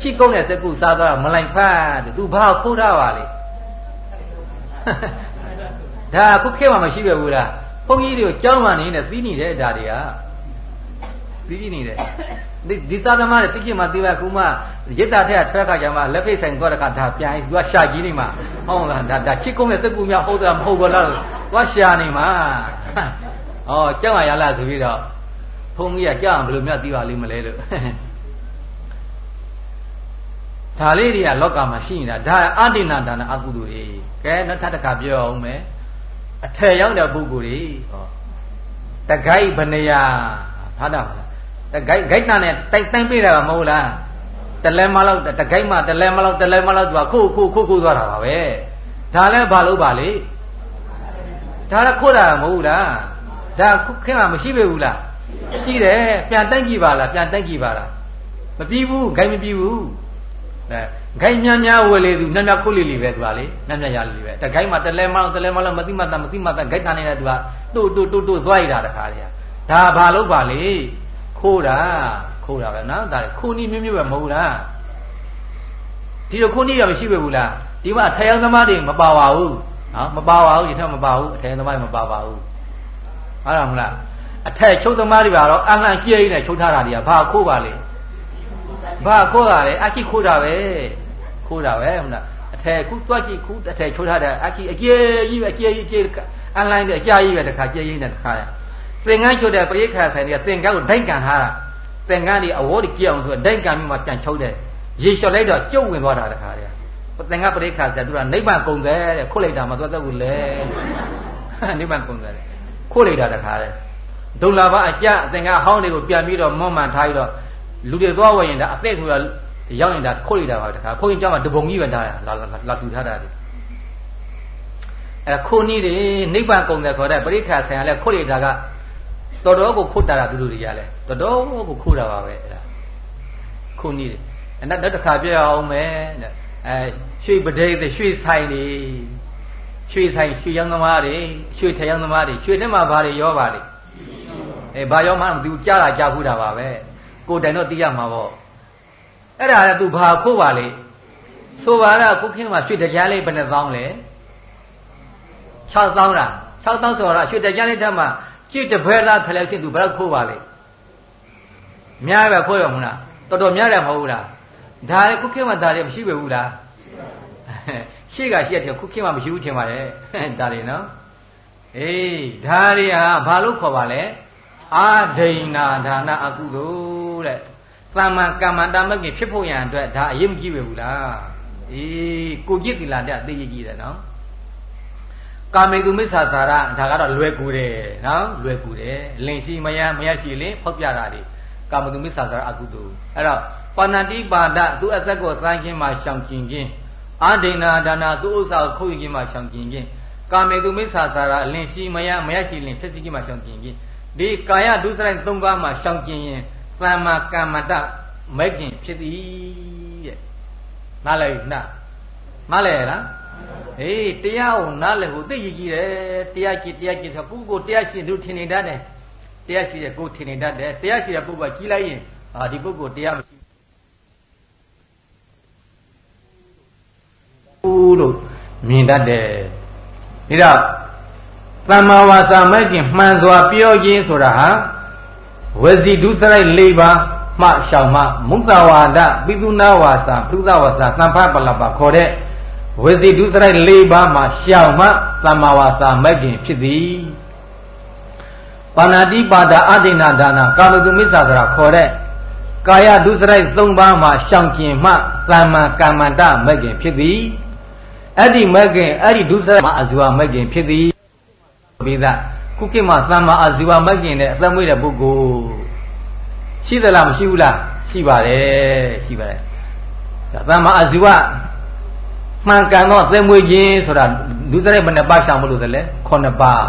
Speaker 1: ချိကုန်းတဲ့စက်ကူစားသွားမလိုက်ဖတ်တဲ့သူဘာခိုးထားပါလိဒါခုခေတ်မှာမရှိပဲဘူးလားဘုန်းကြီးတွေကိုကြောင်းမှနေနေသိနေတဲ့ဒါတွေကသိနေတယ်ဒီဒီသာသမားတွေသိချင်မှသိပါခုမှရစ်တာထက်ထွက်ခါကြမှာလက်ဖိတ်ဆိုင်သွားတဲ့ခါဒါပြန်သူကရှာကြီးနေမှာဟုတ်လားဒါဒါချစ်ကုန်းတဲ့စက်ကူများဟုတ်တာမဟုတ်ဘူးလားသွားရှာနေမှာဩကြောက်ရရလားဆိုပြီးတော့ဘုန်းကြီးကကြောက်အောင်ဘယ်လိုများသိပါလိမ့်မလဲလို့ ဒါလေးတွေကလောကမှာရှိနေတာဒါအတိဏဒါနအကုသိုလ်တွေကဲနောက်ထပ်တစ်ခါပြောအောင်မယ်အထယ်ရောက်တဲ့ပုဂ္ဂိုလ်တွေဟောတဂိုက်ဘဏယာထားတာတဂိုက်ဂိုက်နာနဲ့တိုင်တိုင်ပြတာမဟုတ်လားတလဲမလောက်တဂိုက်မှတလဲမလောက်တလဲမလောက်သူကခုခုခုခုသွားတာပါပဲဒါလည်းဘာလို့ပါလေဒါလည်းခိုးတာမဟုတ်လားဒါခုခင်မှာမရှိပေဘူးလားရှိတယ်ပြန်တိုက်ကြည့်ပါလားပြန်တိုက်ကြည့်ပါလားမပြီးဘူးဂိုက်မပြီးဘူး အဲဂိုက်များများဝယ်လေသူများများခုတ်လေလေပဲသူကလေများများရလေပဲတဂိုက်မှာတလဲမလောက်တလဲမလောက်မသိမတမသိမတဂိုက်တန်နေတဲ့သူကတို့တို့တို့တို့သွားရတာတခါလေဒါဘာလို့ပါလေခိုးတာခိုးတာပဲနော်ဒါခိုးနီးမျိုးမျိုးပဲမဟုတ်လားဒီလိုခိုးနီးရမရှိပဲဘူးလားဒီမှာထယောင်သမားတွေမပါပါဘူးနော်မပါပါဘူးဒီထက်မပါဘူးထယောင်သမားတွေမပါပါဘူးဟုတ်လားမလားအထက်ချုပ်သမားတွေကတော့အလန့်ကြဲနေချုပ်ထားတာတွေကဘာခိုးပါလေ ဘာခိုးတာလဲအချိခိုးတာပဲခိုးတာပဲဟုတ်လားအထက်ခုတွက်ကြည့်ခုအထက်ချုပ်ထားတဲ့အချိအကျဲကြီးပဲအကျဲကြီးအကျဲအလန့်တဲ့အကြာကြီးပဲတခါကျဲကြီးနဲ့တခါသင်္ကန်းချုပ်တဲ့ပရိခါဆိုင်တွေကသင်္ကန်းကိုဒိုက်ကန်ထားတာသင်္ကန်းဒီအဝေါ်ဒီကြည့်အောင်ဆိုဒိုက်ကန်ပြီးမှတန်ချုပ်တဲ့ရေလျှော်လိုက်တော့ကျုပ်ဝင်သွားတာတခါတည်းသင်္ကန်းပရိခါဆိုင်သူကနိဗ္ဗာန်ကုန်တယ်တဲ့ခုတ်လိုက်တာမသွားတော့ဘူးလေနိဗ္ဗာန်ကုန်တယ်ခုတ်လိုက်တာတခါတည်းဒုလာဘအကြသင်္ကန်းဟောင်းတွေကိုပြန်ပြီးတော့မွမ်းမှန်ထားပြီးတော့ လူတွေသွားဝယ်ရင်ဒါအသက်ဆိုတာရောက်ရင်ဒါခုတ်လိုက်တာပါတခါခုတ်ရင်ကြောက်မှတပုံကြီးပဲထားတာလာလာတူထားတာဒီအဲခိုးနည်းတွေနိဗ္ဗာန်ကုန်တယ်ခေါ်တဲ့ပရိခါဆိုင်ကလည်းခုတ်လိုက်တာကတော်တော်ကိုခုတ်တာတာသူတို့တွေကလည်းတော်တော်ကိုခုတ်တာပါပဲအဲ့ဒါခုနည်းတယ်အဲ့နောက်တစ်ခါပြောအောင်မယ်တဲ့အဲရွှေပဒိတ်ရွှေဆိုင်တွေရွှေဆိုင်ရွှေရောင်းသမားတွေရွှေထရောင်းသမားတွေရွှေထဲမှာဘာတွေရောပါလိအဲဘာရောမှမသိဘူးကြားတာကြားဘူးတာပါပဲ ကိုတိုင်တော့သိရမှာပေါ့အဲ့ဒါလည်း तू ဘာခိုးပါလိဆိုပါတော့ကုခင်းမှာရွှေတကြားလေးဘယ်နှသောင်းလဲ6000လား6000ဆိုတော့ရွှေတကြားလေးထက်မှာကြည့်တပည့်လားခလဲချင်းသူဘယ်တော့ခိုးပါလဲများပဲခိုးရမလားတော်တော်များတယ်မဟုတ်ဘူးလားဒါလည်းခုခေတ်မှာဒါလည်းမရှိပဲဘူးလားရှေ့ကရှေ့တဲ့ခုခေတ်မှာမရှိဘူးထင်ပါတယ်ဒါတွေနော်အေးဒါတွေဟာဘာလို့ခေါ်ပါလဲအာဒိဏဒါနအကုသို လ်တဲ့သမ္မာကမ္မတာမကင်ဖြစ်ဖို့ရန်အတွက်ဒါအရေးမကြီးပဲဘူးလားအေးကိုကြည့်သီလာတဲ့သိကြီးကြီးတယ်နော်ကာမေတုမိစ္ဆာစာရဒါကတော့လွယ်ကူတယ်နော်လွယ်ကူတယ်လင်ရှိမယမယရှိလင်ဖောက်ပြတာတွေကာမတုမိစ္ဆာစာရအကုသိုလ်အဲ့တော့ပါဏတိပါဒသူအသက်ကိုသမ်းခြင်းမှာရှောင်ကျင်ခြင်းအာဒိဏဒါနာသူဥစ္စာကိုခုတ်ယူခြင်းမှာရှောင်ကျင်ခြင်းကာမေတုမိစ္ဆာစာရလင်ရှိမယမယရှိလင်ဖြစ်စီခြင်းမှာရှောင်ကျင်ခြင်းဒီကာယဒုစရိုက်၃ပါးမှာရှောင်ကျင်ရင် သမ္မာကမ္မတမဲ့ခင်ဖြစ်သည်တဲ့နားလည်နားနားလည်လားဟေးတရားကိုနားလည်ဖို့သိရကြီးတယ်တရားကြည့်တရားကြည့်ဆိုပုဂ္ဂိုလ်တရားရှိသူထင်နေတတ်တယ်တရားရှိတဲ့ကိုထင်နေတတ်တယ်တရားရှိတဲ့ပုဂ္ဂိုလ်ကကြီးလိုက်ရင်ဟာဒီပုဂ္ဂိုလ်တရားမရှိဘူးလို့မြင်တတ်တယ်ဒါတော့သမ္မာဝါစာမဲ့ခင်မှန်စွာပြောခြင်းဆိုတာဟာ ဝစီဒုစရိုက်၄ပါးမှရှောင်မှမုသဝါဒပိသုနာဝါစာပြုသဝါစာသံဖပလပခေါ်တဲ့ဝစီဒုစရိုက်၄ပါးမှရှောင်မှသမ္မာဝါစာမဲ့ခင်ဖြစ်သည်ပါဏာတိပါဒအဒိဏဒါနာကာမတုမိစ္ဆာဆိုတာခေါ်တဲ့ကာယဒုစရိုက်၃ပါးမှရှောင်ကျင်မှသမ္မာကမ္မန္တမဲ့ခင်ဖြစ်သည်အဲ့ဒီမဲ့ခင်အဲ့ဒီဒုစရိုက်မှအဇူဝမဲ့ခင်ဖြစ်သည်ပိသ ခုခေတ်မှာသမ္မာအာဇီဝမဂ်ကျင်တဲ့အသက်မွေးတဲ့ပုဂ္ဂိုလ်ရှိသလားမရှိဘူးလားရှိပါတယ်ရှိပါတယ်သမ္မာအာဇီဝမှန်ကန်သောအသက်မွေးခြင်းဆိုတာဒုစရိုက်ဘယ်နှပါးရှောင်မလို့သလဲ9ပါး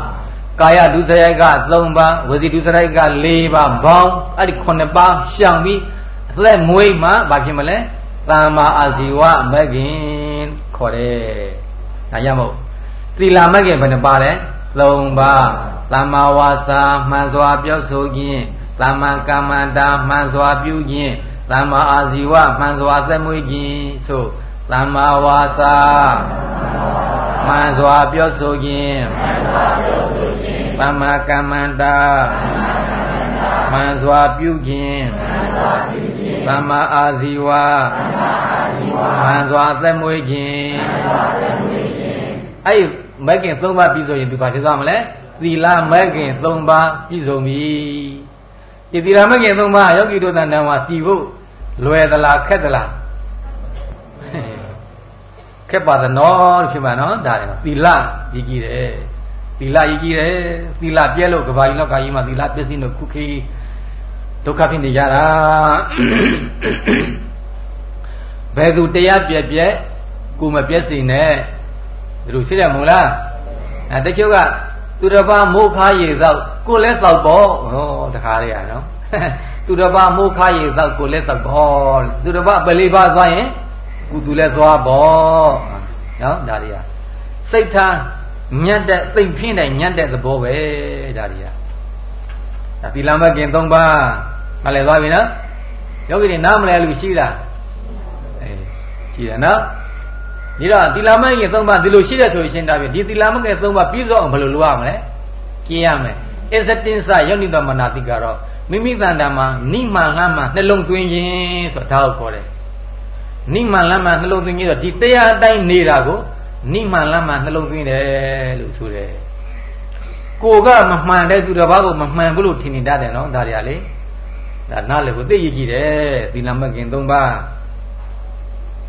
Speaker 1: ကာယဒုစရိုက်က3ပါးဝစီဒုစရိုက်က4ပါးဘောင်းအဲ့ဒီ9ပါးရှောင်ပြီးအသက်မွေးမှဘာဖြစ်မလဲသမ္မာအာဇီဝမဂ်ကျင်ခေါ်တယ်ဒါရမို့သီလမဂ်ကျင်ဘယ်နှပါးလဲ ၃ပါးသမ္မာဝါစာမှန်စွာပြောဆိုခြင်းသမ္မာကမ္မန္တာမှန်စွာပြုခြင်းသမ္မာအာဇီဝမှန်စွာသက်မွေးခြင်းဆိုသမ္မာဝါစာမှန်စွာပြောဆိုခြင်းသမ္မာကမ္မန္တာမှန်စွာပြုခြင်းသမ္မာအာဇီဝမှန်စွာသက်မွေးခြင်းအဲ့ မဂ်ခင်၃ပါးပြည့်စုံရင်သူဘာဖြစ်သွားမလဲသီလမဂ်ခင်၃ပါးပြည့်စုံပြီဒီသီလမဂ်ခင်၃ပါးယောဂီတို့တန်တန်မှာတည်ဖို့လွယ်သလားခက်သလားခက်ပါသနော်ဖြစ်မှာနော်ဒါတယ်သီလရည်ကြည်တယ်သီလရည်ကြည်တယ်သီလပြဲလို့ကဘာကြီးလောက်ကကြီးမှာသီလပြည့်စည်လို့ခုခေဒုက္ခဖြစ်နေကြတာဘယ်သူတရားပြက်ပြက်ကိုမပြက်စီနဲ့ ဒီလိုရှိတယ်မို့လားအဲတချို့ကသူတစ်ပါးမိုးခါရေသောက်ကိုလည်းသောက်ပေါ့ဟောတခါလေးရနော်သူတစ်ပါးမိုးခါရေသောက်ကိုလည်းသောက်ပေါ့သူတစ်ပါးပလေးပါးသွားရင်ကုသူလည်းသွားပေါ့နော်ဒါတွေကစိတ်ထားညံ့တဲ့သိမ့်ဖြင်းတဲ့ညံ့တဲ့သဘောပဲဒါတွေကဒါသီလမကင်၃ပါးမလဲသွားပြီနော်ယောဂီတွေနားမလဲလူရှိလားအေးရှိတယ်နော် ဒီတော့သီလမဂ်ရဲ့၃ပါးဒီလိုရှိတဲ့ဆိုရင်ဒါပြီဒီသီလမဂ်ရဲ့၃ပါးပြည့်စုံအောင်ဘယ်လိုလုပ်ရမလဲကျင့်ရမယ်အစ္စတင်္စယောနိတော်မနာတိကတော့မိမိတန်တာမှာနိမှန်လမ်းမှနှလုံးသွင်းခြင်းဆိုတာဒါကိုခေါ်တယ်နိမှန်လမ်းမှနှလုံးသွင်းခြင်းဆိုဒီတရားအတိုင်းနေတာကိုနိမှန်လမ်းမှနှလုံးသွင်းတယ်လို့ဆိုတယ်ကိုကမမှန်တဲ့သူတစ်ပါးကိုမမှန်ဘူးလို့ထင်နေတတ်တယ်နော်ဒါတွေကလေဒါနားလေကိုသိရကြည့်တယ်သီလမဂ်ခင်၃ပါး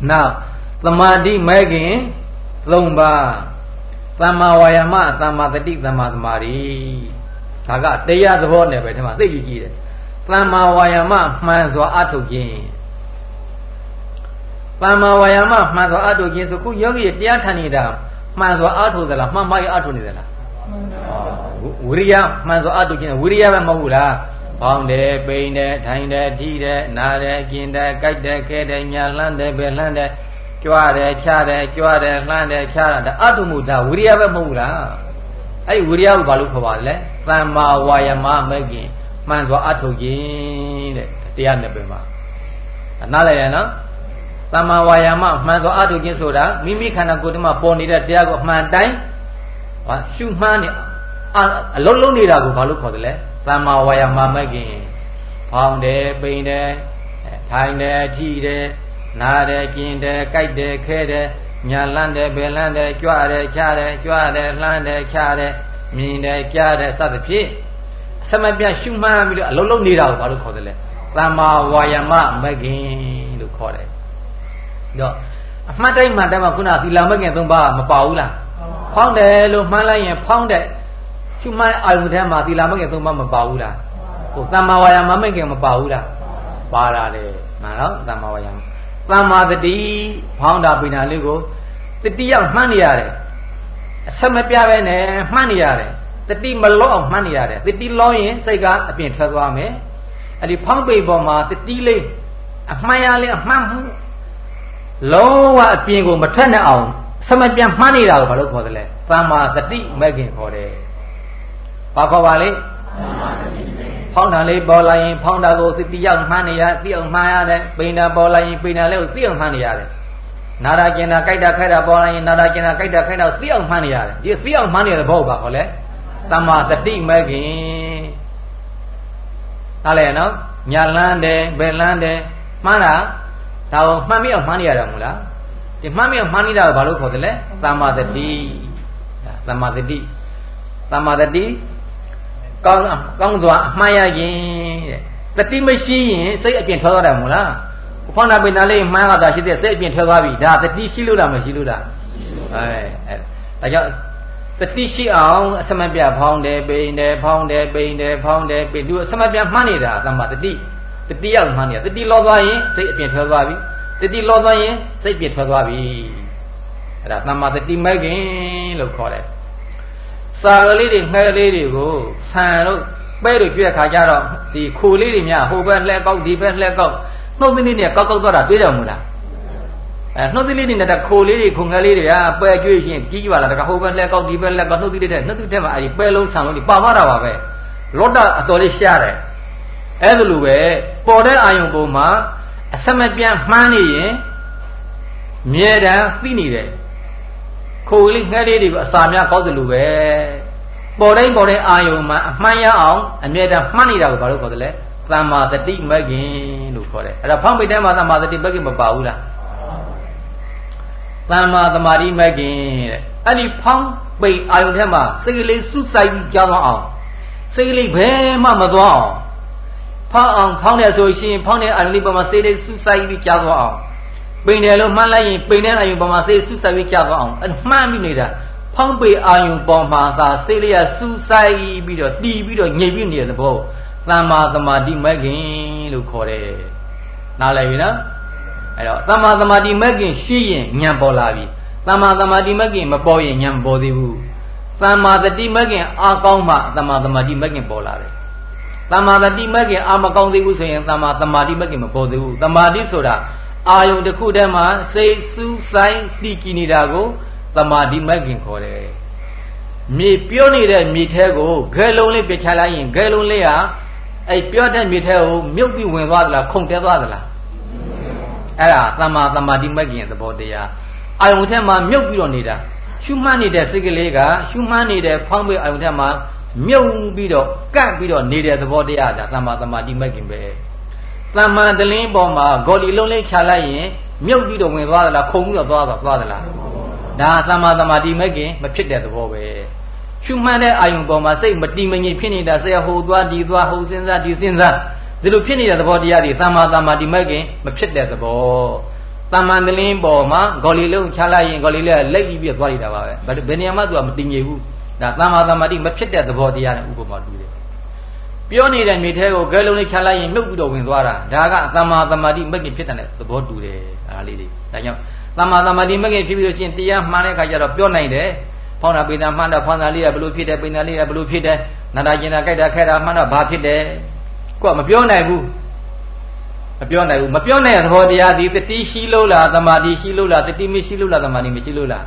Speaker 1: နောက် သမာဓိမဲ့ခင်၃ပါးသမ္မာဝါယာမသမ္မာတတိသမ္မာသမာဓိဒါကတရားသဘောနဲ့ပဲဒီမှာသိကြည့်ကြည့်တယ်သမ္မာဝါယာမမှန်စွာအထုတ်ခြင်းသမ္မာဝါယာမမှန်စွာအထုတ်ခြင်းဆိုခုယောဂီတရားထိုင်နေတာမှန်စွာအထုတ်သလားမှန်မှန်အထုတ်နေသလားဝိရိယမှန်စွာအထုတ်ခြင်းဝိရိယပဲမဟုတ်ဘူးလားပေါင်းတယ်ပိန်တယ်ထိုင်တယ်ထိတယ်နားတယ်กินတယ်ကြိုက်တယ်ခဲတယ်ညာလှမ်းတယ်ပဲလှမ်းတယ် ကြွားတယ်ဖြားတယ်ကြွားတယ်လှမ်းတယ်ဖြားတာဒါအတုမှုဒါဝိရိယပဲမဟုတ်ဘူးလားအဲ့ဒီဝိရိယကိုဘာလို့ခေါ်ပါလဲသမ္မာဝါယမမဲ့ခင်မှန်စွာအထုတ်ခြင်းတဲ့တရားနဲ့ပဲမှာနားလည်ရနော်သမ္မာဝါယာမမှန်စွာအထုတ်ခြင်းဆိုတာမိမိခန္ဓာကိုယ်ထဲမှာပေါ်နေတဲ့တရားကိုအမှန်တိုင်းဟာရှုမှန်းနေအလုံးလုံးနေတာကိုဘာလို့ခေါ်တယ်လဲသမ္မာဝါယာမမဲ့ခင်ဖောင်းတယ်ပိန်တယ်ထိုင်တယ်ထိတယ် နားတယ်กินတယ်ကြိုက်တယ်ခဲတယ်ညာလန်းတယ်ဘယ်လန်းတယ်ကြွတယ်ချတယ်ကြွတယ်လှမ်းတယ်ချတယ်မြင်တယ်ကြားတယ်စသဖြင့်အစမပြတ်ရှုမှန်းပြီးတော့အလုံးလုံးနေတာကိုဘာလို့ခေါ်တယ်လဲသမ္မာဝါယာမမဂ္ဂင်လို့ခေါ်တယ်တော့အမှတ်တိုင်းမှတ်တိုင်းမှာခုနသီလမဂ္ဂင်၃ပါးမပါဘူးလားဖောင်းတယ်လို့မှန်းလိုက်ရင်ဖောင်းတဲ့ရှုမှန်းအာယုထဲမှာသီလမဂ္ဂင်၃ပါးမပါဘူးလားဟိုသမ္မာဝါယာမမဂ္ဂင်မပါဘူးလားပါတာလေမှန်တော့သမ္မာဝါယာမ သမ္မာတတိဖောင်းတာပိဏာလေးကိုတတိယမှန်းနေရတယ်အစမပြပဲနဲ့မှန်းနေရတယ်တတိမလောအောင်မှန်းနေရတယ်တတိလောရင်စိတ်ကအပြင်ထွက်သွားမယ်အဲ့ဒီဖောင်းပိပေါ်မှာတတိလေးအမှန်ရလေးအမှန်မှုလုံးဝအပြင်ကိုမထွက်နဲ့အောင်စမပြန်မှန်းနေတာကိုဘာလို့ခေါ်တယ်လဲသမ္မာတတိမဲ့ခင်ခေါ်တယ်ဘာခေါ်ပါလဲ ဖောင်းတာလေးပေါ်လာရင်ဖောင်းတာကိုသိတိရောက်မှန်းနေရသိအောင်မှန်းရတယ်ပိန်တာပေါ်လာရင်ပိန်တာလေးကိုသိအောင်မှန်းနေရတယ်နာရာကျင်တာကြိုက်တာခိုက်တာပေါ်လာရင်နာရာကျင်တာကြိုက်တာခိုက်တာသိအောင်မှန်းနေရတယ်ဒီသိအောင်မှန်းနေတဲ့ဘောကခေါ်လဲသမ္မာတတိမဲ့ခင်ဟာလေနော်ညာလန်းတယ်ဘယ်လန်းတယ်မှန်းတာဒါကိုမှတ်မိအောင်မှန်းနေရတာမို့လားဒီမှတ်မိအောင်မှန်းနေတာကိုဘာလို့ခေါ်တယ်လဲသမ္မာတတိသမ္မာတတိသမ္မာတတိ ကောင်းကောင်းစွာအမှန်ရရင်တဲ့တတိမရှိရင်စိတ်အပြင်ထွက်သွားတယ်မို့လားဖောင်းတာပိန်တာလေးမှန်းရတာရှိတဲ့စိတ်အပြင်ထွက်သွားပြီဒါတတိရှိလို့လားမရှိလို့လားအဲအဲဒါကြောင့်တတိရှိအောင်အစမပြဖောင်းတယ်ပိန်တယ်ဖောင်းတယ်ပိန်တယ်ဖောင်းတယ်ပိန်သူအစမပြမှန်းနေတာသမ္မာတတိတတိရောက်မှန်းနေတာတတိလောသွားရင်စိတ်အပြင်ထွက်သွားပြီတတိလောသွားရင်စိတ်ပြထွက်သွားပြီအဲ့ဒါသမ္မာတတိမဲ့ခင်လို့ခေါ်တယ် စာကလေးတွေငှဲလေးတွေကိုဆန်တို့ပဲတို့ကြွက်ခါကြတော့ဒီခိုလေးတွေများဟိုဘက်လှဲကောက်ဒီဘက်လှဲကောက်နှုတ်သီးလေးတွေကောက်ကောက်သွားတာတွေ့တယ်မို့လားအဲနှုတ်သီးလေးတွေနဲ့တခိုလေးတွေခုံငှဲလေးတွေကပဲကြွေးရှင်ကြီးကြွလာတကဟိုဘက်လှဲကောက်ဒီဘက်လှဲကောက်နှုတ်သီးလေးတဲ့နှုတ်သီးတဲ့မှာအဲဒီပဲလုံးဆန်လုံးတွေပါသွားတာပါပဲလောတအတော်လေးရှားတယ်အဲ့ဒါလိုပဲပေါ်တဲ့အာယုံပုံမှာအစမပြန့်မှန်းနေရင်မြဲတမ်းသိနေတယ် ခိုလေးငှက်လေးတွေကိုအစာများကောက်တယ်လို့ပဲပေါ်တိုင်းပေါ်တိုင်းအာယုံမှာအမှန်ရအောင်အမြဲတမ်းမှတ်နေတာကိုဘာလို့ခေါ်တယ်လဲသမ္မာတတိမဂ်ခင်လို့ခေါ်တယ်အဲ့ဒါဖောင်းပိတ်တန်းမှာသမ္မာတတိမဂ်ခင်မပါဘူးလားသမ္မာသမာဓိမဂ်ခင်တဲ့အဲ့ဒီဖောင်းပိတ်အာယုံထဲမှာစိတ်ကလေးစုဆိုင်ပြီးကြောင်းအောင်စိတ်ကလေးဘယ်မှမသွားအောင်ဖောင်းအောင်ဖောင်းတယ်ဆိုရှင်ဖောင်းတဲ့အာယုန်လေးပေါ်မှာစိတ်လေးစူးစိုက်ပြီးကြားသွားအောင် ပိန်တယ်လို့မှန်းလိုက်ရင်ပိန်တဲ့အာယုန်ပေါ်မှာစိတ်စူးစိုက်ပြီးကြားသွားအောင်အမှန်ပြီးနေတာဖောင်းပေအာယုန်ပေါ်မှာသာစိတ်လေးကစူးစိုက်ပြီးတော့တီးပြီးတော့ညိပ်ပြီးနေတဲ့သဘောသမ္မာသမာဓိမဂ်ခင်လို့ခေါ်တယ်နားလည်ပြီနော်အဲ့တော့သမ္မာသမာဓိမဂ်ခင်ရှိရင်ဉာဏ်ပေါ်လာပြီသမ္မာသမာဓိမဂ်ခင်မပေါ်ရင်ဉာဏ်မပေါ်သေးဘူးသမ္မာတတိမဂ်ခင်အာကောင်းမှသမ္မာသမာဓိမဂ်ခင်ပေါ်လာတယ်တမ္မာတတိမဂ်ခင်အာမကောင်းသေးဘူးဆိုရင်တမ္မာတမာတိမဂ်ခင်မပေါ်သေးဘူးတမာတိဆိုတာ အာယုံတစ်ခုတည်းမှာစိတ်စူးဆိုင်တည်ကြည်နေတာကိုတမာတိမဂ်ခင်ခေါ်တယ်မြေပြောနေတဲ့မြေထဲကိုဂဲလုံးလေးပြချလိုက်ရင်ဂဲလုံးလေးဟာအဲ့ပြောတဲ့မြေထဲကိုမြုပ်ပြီးဝင်သွားသလားခုန်တဲသွားသလားအဲ့ဒါတမ္မာတမာတိမဂ်ခင်သဘောတရားအာယုံထဲမှာမြုပ်ပြီးတော့နေတာရှုမှတ်နေတဲ့စိတ်ကလေးကရှုမှတ်နေတဲ့ဖောင်းပေအာယုံထဲမှာမြုံပြီးတော့ကန့်ပြီးတော့နေတဲ့သဘောတရားဒါသမ္မာသမာဓိမဂ်ခင်ပဲ သမ္မာတလင်းပေါ်မှာဂေါ်လီလုံးလေးခြာလိုက်ရင်မြုပ်ပြီးတော့ဝင်သွားသလားခုံပြီးတော့သွားသွားသလားဒါသမ္မာသမာဓိမဂ်ခင်မဖြစ်တဲ့သဘောပဲရှုမှန်တဲ့အာယုံပေါ်မှာစိတ်မတည်မငြိမ်ဖြစ်နေတာဆရာဟိုသွားဒီသွားဟိုစဉ်းစားဒီစဉ်းစားဒီလိုဖြစ်နေတဲ့သဘောတရားတွေသမ္မာသမာဓိမဂ်ခင်မဖြစ်တဲ့သဘောသမ္မာတလင်းပေါ်မှာဂေါ်လီလုံးခြာလိုက်ရင်ဂေါ်လီလေးကလက်ပြီးပြသွားနေတာပါပဲဘယ်နေရာမှသူကမတည်ငြိမ်ဘူးဒါသမ္မာသမ္မာတိမဖြစ်တဲ့သဘောတရားနဲ့ဥပမာတူတယ် ပြောနေတဲ့နေထဲကိုဂဲလုံးလေးချလိုက်ရင်မြုပ်ပြီးတော့ဝင်သွားတာဒါကသမ္မာသမ္မာတိမဂ္ဂင်ဖြစ်တဲ့သဘောတူတယ်ဒါလေးတွေဒါကြောင့်သမ္မာသမ္မာတိမဂ္ဂင်ဖြစ်ပြီးလို့ရှိရင်တရားမှန်တဲ့အခါကျတော့ပြောနိုင်တယ်ဖောင်းတာပိတာမှန်တာဖောင်းတာလေးကဘလို့ဖြစ်တယ်ပိတာလေးကဘလို့ဖြစ်တယ်နာတာကျင်တာကြိုက်တာခဲတာမှန်တာဘာဖြစ်တယ်ကိုကမပြောနိုင်ဘူးမပြောနိုင်ဘူးမပြောနိုင်တဲ့သဘောတရားဒီတတိရှိလို့လားသမာဓိရှိလို့လားတတိမရှိလို့လားသမာဓိမရှိလို့လား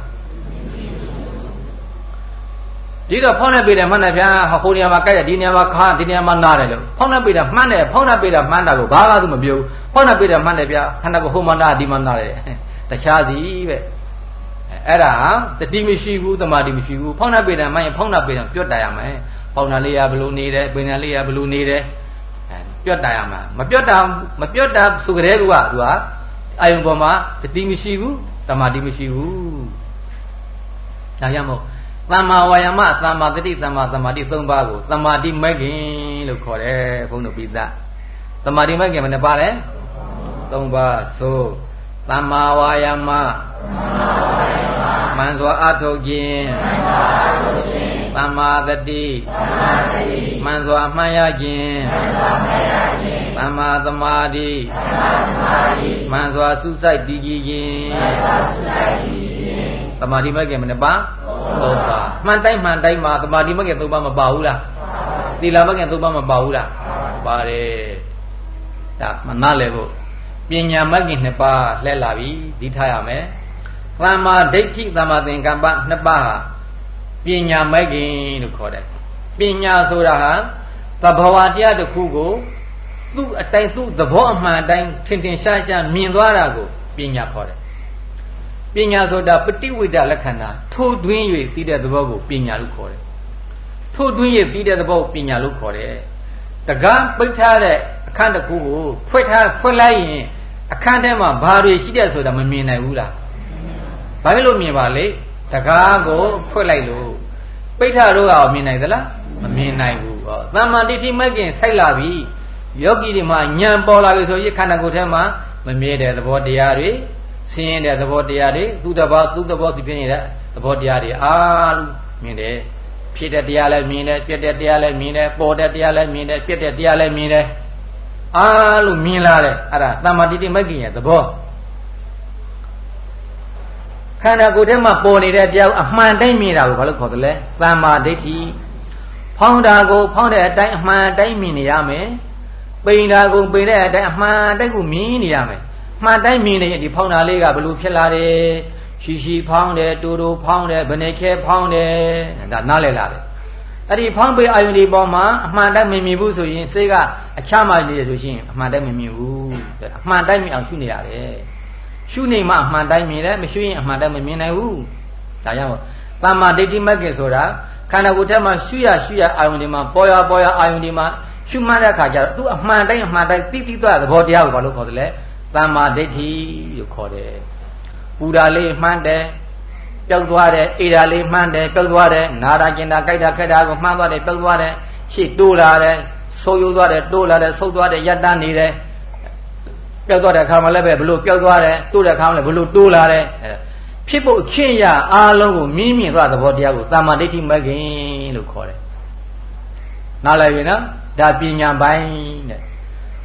Speaker 1: ဒီတော့ဖောင်းနေပေတယ်မှန်တယ်ဗျာဟိုနေရာမှာကြိုက်တယ်ဒီနေရာမှာခါဒီနေရာမှာနားတယ်လို့ဖောင်းနေပေတယ်မှန်တယ်ဖောင်းနေပေတယ်မှန်တာကိုဘာကသူမပြောဘူးဖောင်းနေပေတယ်မှန်တယ်ဗျာခန္ဓာကိုဟိုမှာနားဒီမှာနားတယ်တခြားစီပဲအဲ့ဒါတတိမရှိဘူးတမာတိမရှိဘူးဖောင်းနေပေတယ်မှန်ရင်ဖောင်းနေပေတယ်ပြုတ်တရမယ်ဖောင်းနေလေးရဘလို့နေတယ်ပင်နေလေးရဘလို့နေတယ်ပြုတ်တရမှာမပြုတ်တာမပြုတ်တာဆိုကြတဲ့ကူကသူကအာယုံပေါ်မှာတတိမရှိဘူးတမာတိမရှိဘူးဒါကြောင့်မို့ သမ္မာဝါယာမသမ္မာတတိသမ္မာသမာဓိ၃ပါးကိုသမာဓိမဲ့ခင်လို့ခေါ်တယ်ဘုန်းတော်ပိသသမာဓိမဲ့ခင်ဘယ်နှပါလဲ၃ပါးဆိုသမ္မာဝါယာမမှန်စွာအထုတ်ခြင်းသမ္မာတတိမှန်စွာမှန်ရခြင်းသမ္မာသမာဓိမှန်စွာစုစိုက်တည်ကြည်ခြင်းသမာဓိမဲ့ခင်ဘယ်နှပါ သုံးပါမှန်တိုင်းမှန်တိုင်းမှာသမာဓိမဂ္ဂင်သုံးပါမပါဘူးလားသီလမဂ္ဂင်သုံးပါမပါဘူးလားပါတယ်ဒါမနာလဲဖို့ပညာမဂ္ဂင်နှစ်ပါးလှည့်လာပြီဒီထားရမယ်သမ္မာဒိဋ္ဌိသမ္မာသင်္ကပ္ပနှစ်ပါးဟာပညာမဂ္ဂင်လို့ခေါ်တယ်ပညာဆိုတာဟာသဘောဝတရားတစ်ခုကိုသူ့အတိုင်းသူ့သဘောအမှန်အတိုင်းထင်ထင်ရှားရှားမြင်သွားတာကိုပညာခေါ်တယ် ပညာဆိုတာပฏิဝိဒလက္ခဏာထိုးတွင်း၍သိတဲ့သဘောကိုပညာလို့ခေါ်တယ်ထိုးတွင်း၍သိတဲ့သဘောကိုပညာလို့ခေါ်တယ်တကားပိတ်ထားတဲ့အခန်းတစ်ခုကိုဖွင့်ထားဖွင့်လိုက်ရင်အခန်းထဲမှာဘာတွေရှိတဲ့ဆိုတာမမြင်နိုင်ဘူးလားဘာဖြစ်လို့မြင်ပါလဲတကားကိုဖွင့်လိုက်လို့ပိတ်ထားတော့အောင်မြင်နိုင်သလားမမြင်နိုင်ဘူးဟောသမ္မာတိဋ္ဌိမဂ်ခင်ဆိုက်လာပြီယောဂီတွေမှာညံပေါ်လာပြီဆိုရင်ခန္ဓာကိုယ်ထဲမှာမမြဲတဲ့သဘောတရားတွေ ဆင်းရဲတဲ့သဘောတရားတွေသူ့တဘောသူ့တဘောသူဖြစ်နေတဲ့သဘောတရားတွေအားလုံးမြင်တယ်ဖြစ်တဲ့တရားလည်းမြင်တယ်ပြက်တဲ့တရားလည်းမြင်တယ်ပေါ်တဲ့တရားလည်းမြင်တယ်ပြက်တဲ့တရားလည်းမြင်တယ်အားလုံးမြင်လာတယ်အဲ့ဒါတမ္မာတိတိမဂ္ဂင်ရဲ့သဘောခန္ဓာကိုယ်ထဲမှာပေါ်နေတဲ့တရားအမှန်တိုင်းမြင်တာကိုဘာလို့ခေါ်တယ်လဲတမ္မာဒိဋ္ဌိဖောင်းတာကိုဖောင်းတဲ့အတိုင်းအမှန်တိုင်းမြင်နေရမယ်ပိန်တာကိုပိန်တဲ့အတိုင်းအမှန်တိုင်းကိုမြင်နေရမယ် မှန်တိုင်းမြင်နေရင်ဒီဖောင်းတာလေးကဘလို့ဖြစ်လာတယ်ရှိရှိဖောင်းတယ်တူတူဖောင်းတယ်ဗနေခဲဖောင်းတယ်ဒါနားလည်လာတယ်အဲ့ဒီဖောင်းပေးအာယုန်ဒီပေါ်မှာအမှန်တိုင်းမမြင်ဘူးဆိုရင်စိတ်ကအချမ်းမှနေရဆိုရှင်အမှန်တိုင်းမမြင်ဘူးအမှန်တိုင်းမြင်အောင်ရှုနေရတယ်ရှုနေမှအမှန်တိုင်းမြင်တယ်မရှုရင်အမှန်တိုင်းမမြင်နိုင်ဘူးဒါကြောင့်သမ္မာဒိဋ္ဌိမဂ္ဂင်ဆိုတာခန္ဓာကိုယ်ထဲမှာရှုရရှုရအာယုန်ဒီမှာပေါ်ရပေါ်ရအာယုန်ဒီမှာရှုမှတ်တဲ့အခါကျတော့သူအမှန်တိုင်းအမှန်တိုင်းတိတိသွားသဘောတရားကိုဘာလို့ခေါ်တယ်လဲ သမ္မာဒိဋ္ဌိလို့ခေါ်တယ်ပူတာလေးမှန်းတယ်ပျောက်သွားတယ်အေတာလေးမှန်းတယ်ပျောက်သွားတယ်နာတာကျင်တာကြိုက်တာခက်တာကိုမှန်းသွားတယ်ပျောက်သွားတယ်ရှေ့တိုးလာတယ်ဆိုးရိုးသွားတယ်တိုးလာတယ်ဆုတ်သွားတယ်ရပ်တန်းနေတယ်ပျောက်သွားတဲ့အခါမှလည်းပဲဘလို့ပျောက်သွားတယ်တိုးတဲ့အခါမှလည်းဘလို့တိုးလာတယ်ဖြစ်ဖို့အချင်းရအားလုံးကိုမြင်းမြင်သွားသဘောတရားကိုသမ္မာဒိဋ္ဌိမဂ္ဂင်လို့ခေါ်တယ်နားလည်ပြီနော်ဒါပညာပိုင်းတဲ့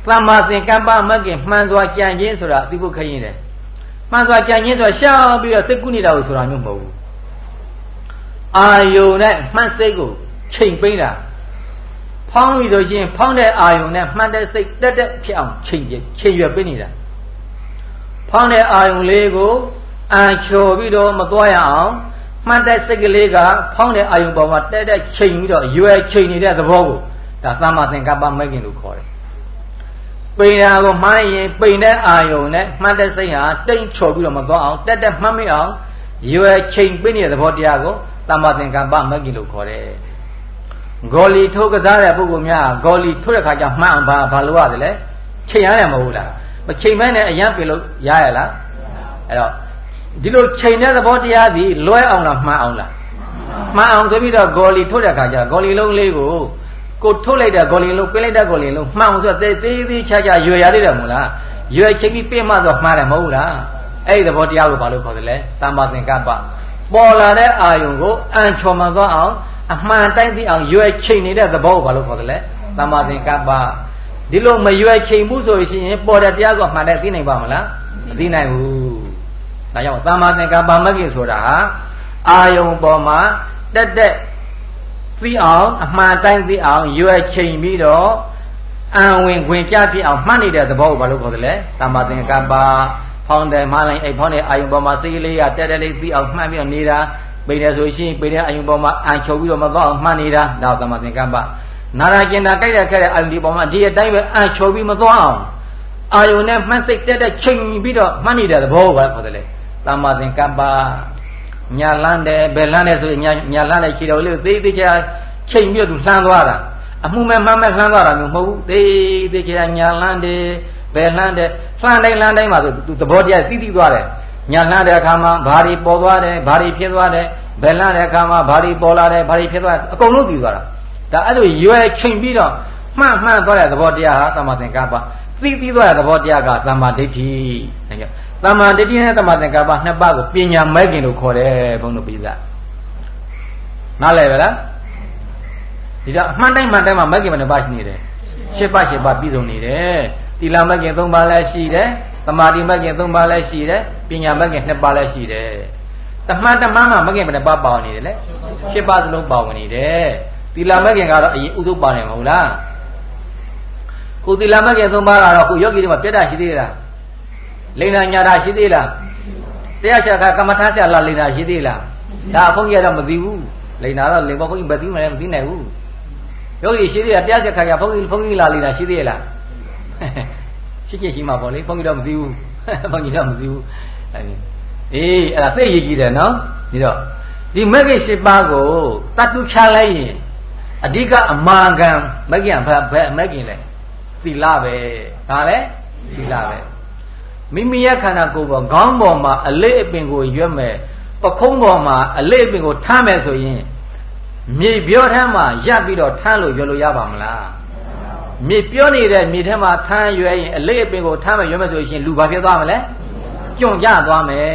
Speaker 1: သမ္မာသင်္ကပ္ပမဂ္ဂင်မှန်စွာကြံခြင်းဆိုတာသိဖို့ခရင်တယ်မှန်စွာကြံခြင်းဆိုတာရှောင်းပြီးတော့စိတ်ကူးနေတာကိုဆိုတာမျိုးမဟုတ်ဘူးအာယုန်နဲ့မှတ်စိတ်ကိုချိန်ပိန်းတာဖောင်းပြီဆိုရင်ဖောင်းတဲ့အာယုန်နဲ့မှတ်တဲ့စိတ်တက်တက်ဖြစ်အောင်ချိန်ပြချိန်ရွယ်ပိန်းနေတာဖောင်းတဲ့အာယုန်လေးကိုအာချော်ပြီးတော့မသွားရအောင်မှတ်တဲ့စိတ်ကလေးကဖောင်းတဲ့အာယုန်ပေါ်မှာတက်တက်ချိန်ပြီးတော့ရွယ်ချိန်နေတဲ့သဘောကိုဒါသမ္မာသင်္ကပ္ပမဂ္ဂင်လို့ခေါ်တယ် ပိန်တာကိုမှန်းရင်ပိန်တဲ့အာယုံနဲ့မှန်းတဲ့စိတ်ဟာတိတ်ချော်ပြီးတော့မသွားအောင်တက်တက်မှတ်မိအောင်ရွယ်ချိန်ပိနေတဲ့သဘောတရားကိုသမ္မာသင်္ကပ္ပမဂ္ဂင်လို့ခေါ်တယ်ဂေါ်လီထုတ်ကစားတဲ့ပုဂ္ဂိုလ်များဂေါ်လီထုတ်တဲ့ခါကျမှန်းအောင်ဘာဘာလို့ရတယ်လဲချိန်ရတယ်မဟုတ်လားမချိန်မဲနဲ့အရန်ပြင်လို့ရရလားအဲ့တော့ဒီလိုချိန်တဲ့သဘောတရားသည်လွဲအောင်လားမှန်းအောင်လားမှန်းအောင်ဆိုပြီးတော့ဂေါ်လီထုတ်တဲ့ခါကျဂေါ်လီလုံးလေးကို ကိုထုတ်လိုက်တဲ့ဂေါ်လင်လုံးပင်းလိုက်တဲ့ဂေါ်လင်လုံးမှောင်ဆိုသေးသေးသေးချာချာရွယ်ရသေးတယ်မို့လားရွယ်ချိန်ပြီးပြင်းမှဆိုမှားတယ်မဟုတ်လားအဲ့ဒီသဘောတရားကိုဘာလို့ခေါ်တယ်လဲတမ္ပါသင်္ကပ္ပပေါ်လာတဲ့အာယုံကိုအံချော်မှသွားအောင်အမှန်တိုင်းသိအောင်ရွယ်ချိန်နေတဲ့သဘောကိုဘာလို့ခေါ်တယ်လဲတမ္ပါသင်္ကပ္ပဒီလိုမရွယ်ချိန်မှုဆိုရင်ပေါ်တဲ့တရားကိုအမှန်တိုင်းသိနိုင်ပါမလားမသိနိုင်ဘူးဒါကြောင့်တမ္မာသင်္ကပ္ပမဂ္ဂင်ဆိုတာဟာအာယုံပေါ်မှာတက်တက် သိအောင်အမှန်တိုင်းသိအောင်ရွယ်ချိန်ပြီးတော့အံဝင်ခွင်ကြပြအောင်မှတ်နေတဲ့သဘောကိုဘာလို့ခေါ်တယ်လဲတမ္မာသင်္ကပ္ပဖောင်းတယ်မှလိုက်အိမ်ဖောင်းတဲ့အာယုံပေါ်မှာစိတ်လေးရတက်တက်လေးသိအောင်မှတ်ပြီးတော့နေတာပိတယ်ဆိုရှင်ပိတဲ့အာယုံပေါ်မှာအံချုပ်ပြီးတော့မတော့အောင်မှတ်နေတာဒါတမ္မာသင်္ကပ္ပနာရကျင်တာကြိုက်တဲ့ခဲ့တဲ့အာယုံဒီပေါ်မှာဒီအတိုင်းပဲအံချုပ်ပြီးမသွားအောင်အာယုံနဲ့မှတ်စိတ်တက်တက်ချိန်ပြီးတော့မှတ်နေတဲ့သဘောကိုဘာလို့ခေါ်တယ်လဲတမ္မာသင်္ကပ္ပ ညာလန်းတယ်ဘယ်လန်းတယ်ဆိုရင်ညာညာလန်းတဲ့ခြေတော်လေးသေးသေးချာချိန်ပြီးသူလှမ်းသွားတာအမှုမဲ့မှတ်မဲ့လှမ်းသွားတာမျိုးမဟုတ်ဘူးသေးသေးချာညာလန်းတယ်ဘယ်လှမ်းတယ်လှမ်းတိုင်းလှမ်းတိုင်းမှာဆိုသူသဘောတရားသိသိသွားတယ်ညာလှမ်းတဲ့အခါမှာဘာတွေပေါ်သွားတယ်ဘာတွေဖြစ်သွားတယ်ဘယ်လာတဲ့အခါမှာဘာတွေပေါ်လာတယ်ဘာတွေဖြစ်သွားအကုန်လုံးသိသွားတာဒါအဲ့လိုရွယ်ချိန်ပြီးတော့မှန်မှန်သွားတဲ့သဘောတရားဟာသမ္မာသင်္ကပ္ပသိပြီးသွားတဲ့သဘောတရားကသမ္မာဒိဋ္ဌိဒါကြောင့် သမ္မာဒိဋ္ဌိနဲ့သမ္မာသင်္ကပ္ပနှစ်ပါးကိုပညာမဲ့ခင်လို့ခေါ်တယ်ဘုန်းတော်ပြသနားလည်ပါလားဒီတော့အမှန်တိုင်းမှန်တိုင်းမှာမဲ့ခင်ဘယ်နှပါးရှိနေတယ်ရှစ်ပါးရှစ်ပါးပြည့်စုံနေတယ်သီလမဲ့ခင်သုံးပါးလည်းရှိတယ်သမာဓိမဲ့ခင်သုံးပါးလည်းရှိတယ်ပညာမဲ့ခင်နှစ်ပါးလည်းရှိတယ်တမှန်တမှန်မှမဲ့ခင်ဘယ်နှပါးပါဝင်နေတယ်လဲရှစ်ပါးစလုံးပါဝင်နေတယ်သီလမဲ့ခင်ကတော့အရင်ဥသုပါနေမဟုတ်လားကိုသီလမဲ့ခင်သုံးပါးကတော့ကိုယောဂီတွေမှာပြတ်တာရှိသေးလား လိန်နာညာတာရှိသေးလားတရားချက်ခါကမ္မထာဆရာလာလိန်နာရှိသေးလားဒါအဖုံးကြီးကတော့မသိဘူးလိန်နာတော့လိန်ဘုန်းကြီးမသိမှလည်းမသိနိုင်ဘူးယောဂီရှိသေးလားတရားချက်ခါကဘုန်းကြီးဘုန်းကြီးလာလိန်နာရှိသေးလားရှိချင်ရှိမှာပေါ့လေဘုန်းကြီးတော့မသိဘူးဘုန်းကြီးတော့မသိဘူးအေးအဲ့ဒါသိရကြည့်တယ်နော်ဒီတော့ဒီမဂ္ဂင်၈ပါးကိုတတ်တူချလိုက်ရင်အဓိကအမာကံမဂ္ဂင်ဘယ်ဘယ်မဂ္ဂင်လဲသီလပဲဒါလဲသီလပဲ မိမိရဲ့ခန္ဓာကိုယ်ပေါ်ခေါင်းပေါ်မှာအလေးအပင်ကိုရွက်မယ်ပခုံးပေါ်မှာအလေးအပင်ကိုထမ်းမယ်ဆိုရင်မြေပြောထမ်းမှာရပ်ပြီးတော့ထမ်းလို့ရွက်လို့ရပါမလားမြေပြောနေတဲ့မြေထဲမှာထမ်းရွက်ရင်အလေးအပင်ကိုထမ်းမယ်ရွက်မယ်ဆိုရင်လူဘာဖြစ်သွားမလဲကြုံကြသွားမယ်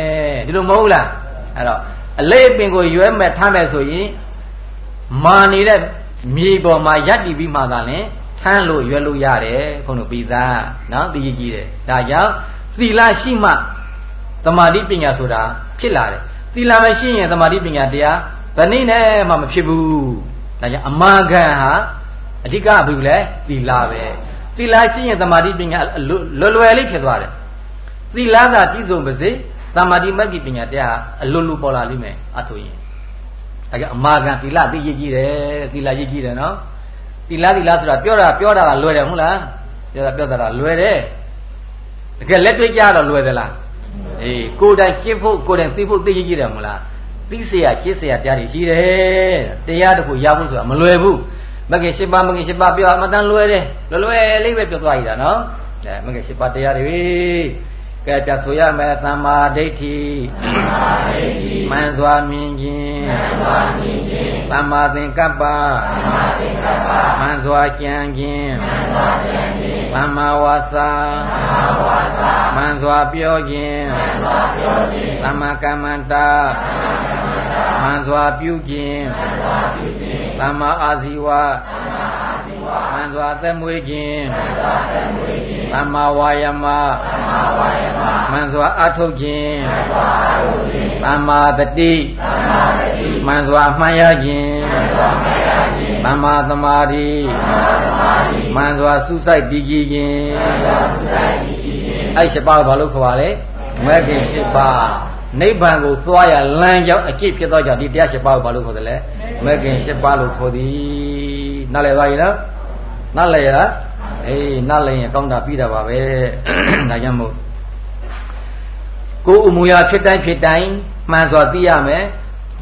Speaker 1: ဒီလိုမဟုတ်လားအဲ့တော့အလေးအပင်ကိုရွက်မဲ့ထမ်းမယ်ဆိုရင်မာနေတဲ့မြေပေါ်မှာရပ်တည်ပြီးမှသာလင်ထမ်းလို့ရွက်လို့ရတယ်ခုနပြီးသားနော်သိကြည့်ကြည့်တယ်ဒါကြောင့် သီလရှိမှသမာဓိပညာဆိုတာဖြစ်လာတယ်သီလမရှိရင်သမာဓိပညာတရားဘယ်နည်းနဲ့မှမဖြစ်ဘူးဒါကြောင့်အမာခံဟာအဓိကဘာလို့လဲသီလပဲသီလရှိရင်သမာဓိပညာလွယ်လွယ်လေးဖြစ်သွားတယ်သီလကပြည့်စုံပါစေသမာဓိမဂ္ဂိပညာတရားအလွတ်လွတ်ပေါ်လာလိမ့်မယ်အထုရင်ဒါကြောင့်အမာခံသီလသိရကြီးတယ်သီလရကြီးတယ်နော်သီလသီလဆိုတာပြောတာပြောတာကလွယ်တယ်မဟုတ်လားပြောတာပြောတာလွယ်တယ် တကယ်လက်တွေ့ကြတော့လွယ်သလားအေးကိုယ်တိုင်ကျင့်ဖို့ကိုယ်တိုင်သိဖို့သိရကြီးတယ်မဟုတ်လားသိเสียကျင့်เสียတရားတွေရှိတယ်တရားတခုရဖို့ဆိုတာမလွယ်ဘူးမဂ္ဂင်၈ပါးမဂ္ဂင်၈ပါးပြောအမှန်တန်လွယ်တယ်လွယ်လွယ်လေးပဲပြောသွားရတာနော်အဲမဂ္ဂင်၈ပါးတရားတွေကဲပြဆိုရမယ်သမ္မာဒိဋ္ဌိသမ္မာဒိဋ္ဌိမှန်စွာမြင်ခြင်းမှန်စွာမြင်ခြင်းသမ္မာသင်္ကပ္ပသမ္မာသင်္ကပ္ပမှန်စွာကြံခြင်းမှန်စွာကြံခြင်း း သမ္မာဝါစာသမ္မာဝါစာမှန်စွာပြောခြင်းမှန်စွာပြောခြင်းသမ္မာကမ္မန္တာသမ္မာကမ္မန္တာမှန်စွာပြုခြင်းမှန်စွာပြုခြင်းသမ္မာအာဇီဝသမ္မာအာဇီဝမှန်စွာသက်မွေးခြင်းမှန်စွာသက်မွေးခြင်းသမ္မာဝါယမသမ္မာဝါယမမှန်စွာအထုတ်ခြင်းမှန်စွာအထုတ်ခြင်းသမ္မာတတိသမ္မာတတိမှန်စွာမှန်ရခြင်းမှန်စွာမှန်ရခြင်း သမ္မာသမာဓိသမ္မာသမာဓိမှန်စွာစုစိုက်တည်ကြည်ခြင်းမှန်စွာစုစိုက်တည်ကြည်ခြင်းအဲ့ရှစ်ပါးဘာလို့ခေါ်ပါလဲမဂ္ဂင်ရှစ်ပါးနိဗ္ဗာန်ကိုသွားရလမ်းကြောင်းအကျင့်ဖြစ်သောကြောင့်ဒီတရားရှစ်ပါးကိုဘာလို့ခေါ်တယ်လဲမဂ္ဂင်ရှစ်ပါးလို့ခေါ်သည်နားလည်ပါရဲ့နော်နားလည်ရလားအေးနားလည်ရင်ကောင်းတာပြီးတာပါပဲဒါကြောင့်မို့ကိုယ်အမူအရာဖြစ်တိုင်းဖြစ်တိုင်းမှန်စွာသိရမယ်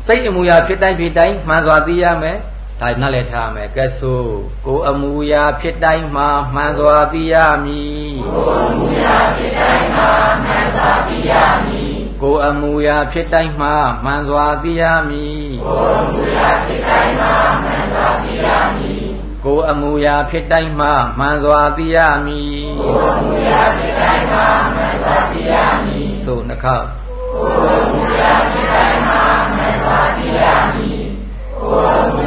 Speaker 1: စိတ်အမူအရာဖြစ်တိုင်းဖြစ်တိုင်းမှန်စွာသိရမယ် ဒါနားလည်ထားမယ်ကဲဆိုကိုယ်အမူအရာဖြစ်တိုင်းမှာမှန်စွာသိရမည်ကိုယ်အမူအရာဖြစ်တိုင်းမှာမှန်စွာသိရမည်ကိုယ်အမူအရာဖြစ်တိုင်းမှာမှန်စွာသိရမည်ကိုယ်အမူအရာဖြစ်တိုင်းမှာမှန်စွာသိရမည်ကိုယ်အမူအရာဖြစ်တိုင်းမှမှန်စွာသိရမည်ကိုယ်အမူအရာဖြစ်တိုင်းမှမှန်စွာသိရမည်သို့နှခောက်ကိုယ်အမူအရာဖြစ်တိုင်းမှမှန်စွာသိရမည်ကိုယ်အမူ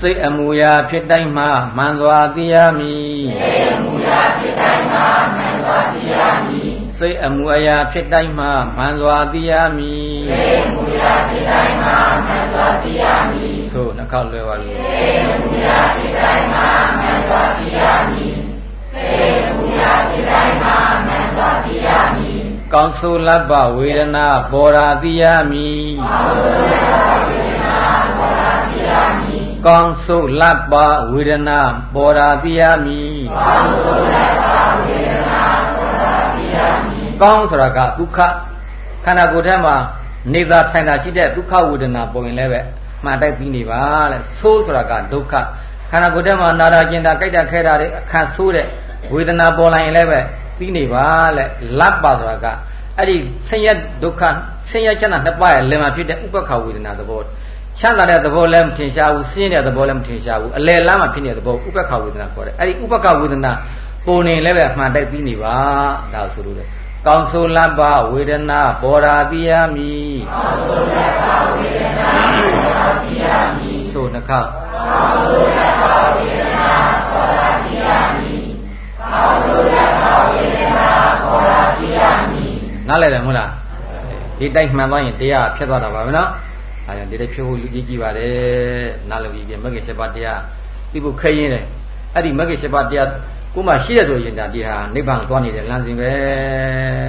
Speaker 1: စိတ်အမူအရာဖြစ်တိုင်းမှမှန်စွာသိရမည်စိတ်အမူအရာဖြစ်တိုင်းမှမှန်စွာသိရမည်စိတ်အမူအရာဖြစ်တိုင်းမှမှန်စွာသိရမည်စိတ်အမူအရာဖြစ်တိုင်းမှမှန်စွာသိရမည်သို့နှခောက်လွယ်ပါလို့စိတ်အမူအရာဖြစ်တိုင်းမှမှန်စွာသိရမည်စိတ်အမူအရာဖြစ်တိုင်းမှမှန်စွာသိရမည်ကောင်းဆိုးလပ်ပဝေဒနာပေါ်ရာသိရမည်ကောင်းဆိုးလပ် ကောင်းဆိုးလပ်ပဝေဒနာပေါ်ရာသိရမည်ကောင်းဆိုးလပ်ပဝေဒနာပေါ်ရာသိရမည်ကောင်းဆိုတာကဒုက္ခခန္ဓာကိုယ်ထဲမှာနေတာထိုင်တာရှိတဲ့ဒုက္ခဝေဒနာပေါ်ရင်လည်းပဲမှန်တိုက်ပြီးနေပါတဲ့ဆိုးဆိုတာကဒုက္ခခန္ဓာကိုယ်ထဲမှာနာတာကျင်တာကြိုက်တာခဲတာတွေအခါဆိုးတဲ့ဝေဒနာပေါ်လာရင်လည်းပဲပြီးနေပါလေလပ်ပါဆိုတာကအဲ့ဒီဆင်းရဲဒုက္ခဆင်းရဲချမ်းသာနှစ်ပါးရဲ့လင်မှာဖြစ်တဲ့ဥပ္ပခဝေဒနာသဘော ချမ်းသာတဲ့သဘောလည်းမထင်ရှားဘူးဆင်းရဲတဲ့သဘောလည်းမထင်ရှားဘူးအလယ်လမ်းမှာဖြစ်နေတဲ့သဘောဥပ္ပခဝေဒနာခေါ်တယ်အဲ့ဒီဥပ္ပခဝေဒနာပုံနေလည်းပဲအမှန်တိုက်ပြီးနေပါဒါဆိုလို့လေကောင်းဆိုးလပ်ပါဝေဒနာပေါ်ရာတိယမိကောင်းဆိုးလပ်ပါဝေဒနာပေါ်ရာတိယမိဆိုနှခကောင်းဆိုးလပ်ပါဝေဒနာပေါ်ရာတိယမိကောင်းဆိုးလပ်ပါဝေဒနာပေါ်ရာတိယမိနားလည်တယ်မဟုတ်လားဒီတိုက်မှန်သွားရင်တရားဖြစ်သွားတာပါပဲနော် အဲဒါဒီတိုက်ဖြစ်ဖို့လူကြီးကြည့်ပါတယ်နားလည်ပြီးပြင်မဂ္ဂင်7ပါးတရားသိဖို့ခက်ရင်တယ်အဲ့ဒီမဂ္ဂင်7ပါးတရားကိုမှရှိရဆိုရင်ဒါဒီဟာနိဗ္ဗာန်သွားနေတဲ့လမ်းစဉ်ပဲ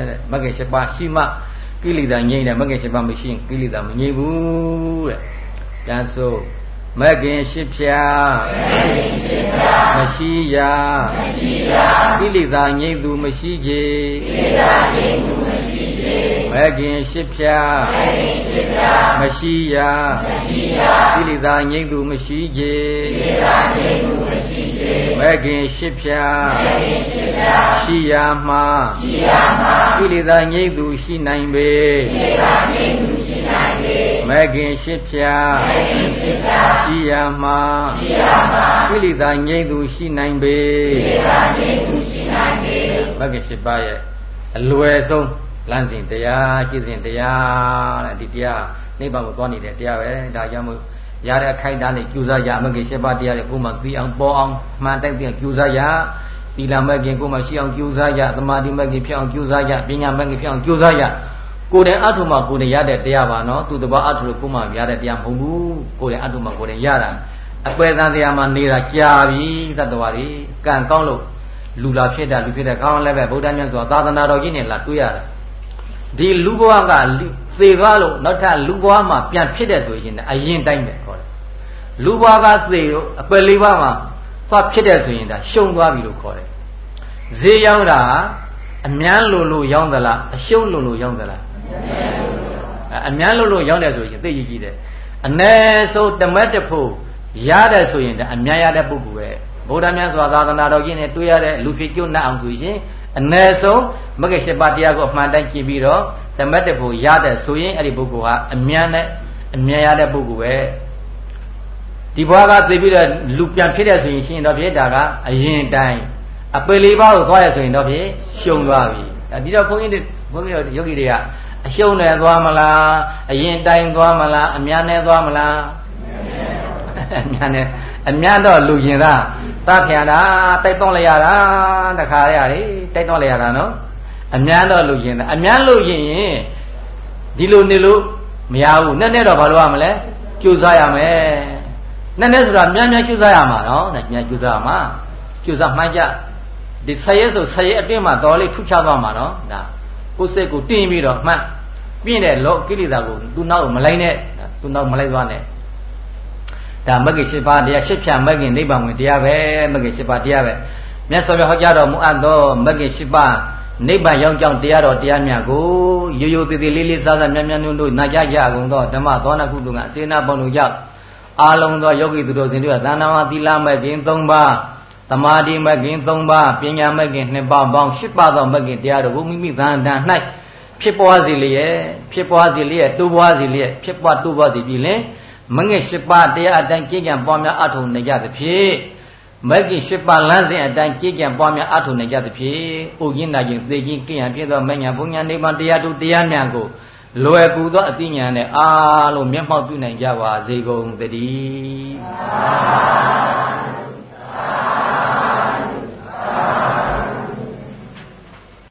Speaker 1: တဲ့မဂ္ဂင်7ပါးရှိမှကိလေသာငြိမ့်တယ်မဂ္ဂင်7ပါးမရှိရင်ကိလေသာမငြိမ့်ဘူးတဲ့ပြန်ဆိုမဂ္ဂင်ရှိဖြာမရှိရာမရှိရာကိလေသာငြိမ့်သူမရှိကြကိလေသာငြိမ့်သူမရှိကြ မဂ္ဂင်ရှိဖြာမဂ္ဂင်ရှိဖြာမရှိရာမရှိရာကိလေသာငြိမ့်သူမရှိကြကိလေသာငြိမ့်သူမရှိကြမဂ္ဂင်ရှိဖြာမဂ္ဂင်ရှိဖြာရှိရာမှာရှိရာမှာကိလေသာငြိမ့်သူရှိနိုင်ပေကိလေသာငြိမ့်သူရှိနိုင်ပေမဂ္ဂင်ရှိဖြာမဂ္ဂင်ရှိဖြာရှိရာမှာရှိရာမှာကိလေသာငြိမ့်သူရှိနိုင်ပေကိလေသာငြိမ့်သူရှိနိုင်ပေမဂ္ဂင်ရှိပါရဲ့အလွယ်ဆုံး လမ်းစဉ်တရားကျင့်စဉ်တရားတဲ့ဒီတရားနိဗ္ဗာန်ကိုသွားနေတဲ့တရားပဲဒါကြောင့်မို့ရတဲ့အခိုက်အတန့်နဲ့ကျူစားရမဂ္ဂင်၈ပါးတရားတွေကိုမှသိအောင်ပေါ်အောင်မှန်တိုက်ပြီးကျူစားရသီလမဂ္ဂင်ကိုမှရှိအောင်ကျူစားရသမာဓိမဂ္ဂင်ဖြစ်အောင်ကျူစားရပညာမဂ္ဂင်ဖြစ်အောင်ကျူစားရကိုယ်တိုင်အထုမှကိုယ်တိုင်ရတဲ့တရားပါနော်သူတပါအထုလို့ကိုယ်မှရတဲ့တရားမဟုတ်ဘူးကိုယ်တိုင်အထုမှကိုယ်တိုင်ရတာအပယ်သံတရားမှာနေတာကြာပြီသတ္တဝါတွေကံကောင်းလို့လူလာဖြစ်တာလူဖြစ်တဲ့ကောင်းလည်းပဲဗုဒ္ဓမြတ်စွာသာသနာတော်ကြီးနဲ့လာတွေ့ရတယ် ဒီလူဘဝကသေသွားလို့နောက်ထပ်လူဘဝမှာပြန်ဖြစ်တဲ့ဆိုရင်အရင်တိုင်းပဲခေါ်တယ်လူဘဝကသေလို့အပယ်လေးပါးမှာသွားဖြစ်တဲ့ဆိုရင်ဒါရှုံသွားပြီလို့ခေါ်တယ်ဈေးရောက်တာအမြန်းလိုလိုရောက်သလားအရှုံးလိုလိုရောက်သလားအမြန်းလိုလိုရောက်တယ်ဆိုရင်သိကြည့်ကြည့်တယ်အ ਨੇ ဆုံးတမတ်တဖို့ရတယ်ဆိုရင်ဒါအမြန်းရတဲ့ပုဂ္ဂိုလ်ပဲဗုဒ္ဓမြတ်စွာသာသနာတော်ကြီးနဲ့တွေ့ရတဲ့လူဖြစ်ကျွတ်နှံ့အောင်ဆိုရင် အ ਨੇ ဆုံးမဂ္ဂင်၈ပါးတရားကိုအမှန်တိုင်းကြည့်ပြီးတော့တမတ်တဖို့ရတဲ့ဆိုရင်အဲ့ဒီပုဂ္ဂိုလ်ဟာအမြန်းနဲ့အမြန်းရတဲ့ပုဂ္ဂိုလ်ပဲဒီဘွားကသိပြီးတော့လူပြန်ဖြစ်တဲ့ဆိုရင်ရှင်တော့ဖြစ်တာကအရင်တိုင်းအပေလေးပါးကိုသွားရဆိုရင်တော့ဖြစ်ရှုံသွားပြီဒီတော့ဘုန်းကြီးတွေဘုန်းကြီးတို့ယောဂီတွေကအရှုံးနဲ့သွားမလားအရင်တိုင်းသွားမလားအများနဲ့သွားမလားအများနဲ့အများတော့လူရင်သား တားခင်တာတိုက်တော့လိုက်ရတာတခါရရတယ်တိုက်တော့လိုက်ရတာနော်အများတော့လူရင်သားအများလူရင်ရင်ဒီလိုနေလို့မရဘူးနဲ့နဲ့တော့ဘာလို့ရမလဲကြိုးစားရမယ်နဲ့နဲ့ဆိုတာများများကြိုးစားရမှာနော်နဲ့များကြိုးစားရမှာကြိုးစားမှန်းကြဒီဆရဲဆိုဆရဲအတွင်းမှာတော်လေးဖုချသွားမှာနော်ဒါကိုယ်စိတ်ကိုတင်းပြီးတော့မှတ်ပြင်းတဲ့လောကိလေသာကိုသူနောက်မလိုက်နဲ့သူနောက်မလိုက်သွားနဲ့ ဒါမဂ္ဂင်၈ပါးတရားရှစ်ဖြာမဂ္ဂင်နိဗ္ဗာန်ဝင်တရားပဲမဂ္ဂင်၈ပါးတရားပဲမြတ်စွာဘုရားဟောကြားတော်မူအပ်သောမဂ္ဂင်၈ပါးနိဗ္ဗာန်ရောက်ကြောင်းတရားတော်တရားမြတ်ကိုရိုးရိုးသေးသေးလေးလေးစားစားမြတ်မြတ်နုတို့နာကြကြကုန်သောဓမ္မသောနာကုတုကအစေနာပေါင်းတို့ကြောင့်အာလုံးသောယောဂီသူတို့စဉ်တို့သန္တာဝသီလမဂ္ဂင်၃ပါးသမာဓိမဂ်ခင်၃ပါးပညာမဂ်ခင်၂ပါးပေါင်း၈ပါးသောမဂ်ခင်တရားတို့ကိုမိမိသံတန်၌ဖြစ်ပွားစေလျက်ဖြစ်ပွားစေလျက်တိုးပွားစေလျက်ဖြစ်ပွားတိုးပွားစေပြီလေ မငယ်၈ပါးတရားအတိုင်းကြည်ကြံပွားများအထုံနေကြသဖြင့်မဂ်ခင်၈ပါးလမ်းစဉ်အတိုင်းကြည်ကြံပွားများအထုံနေကြသဖြင့်အိုရင်းနာခြင်းသေခြင်းကိယံဖြစ်သောမညာဘုံညာနိဗ္ဗာန်တရားတို့တရားများကိုလွယ်ကူသောအသိဉာဏ်နဲ့အားလုံးမျက်မှောက်ပြုနိုင်ကြပါစေကုန်သတည်း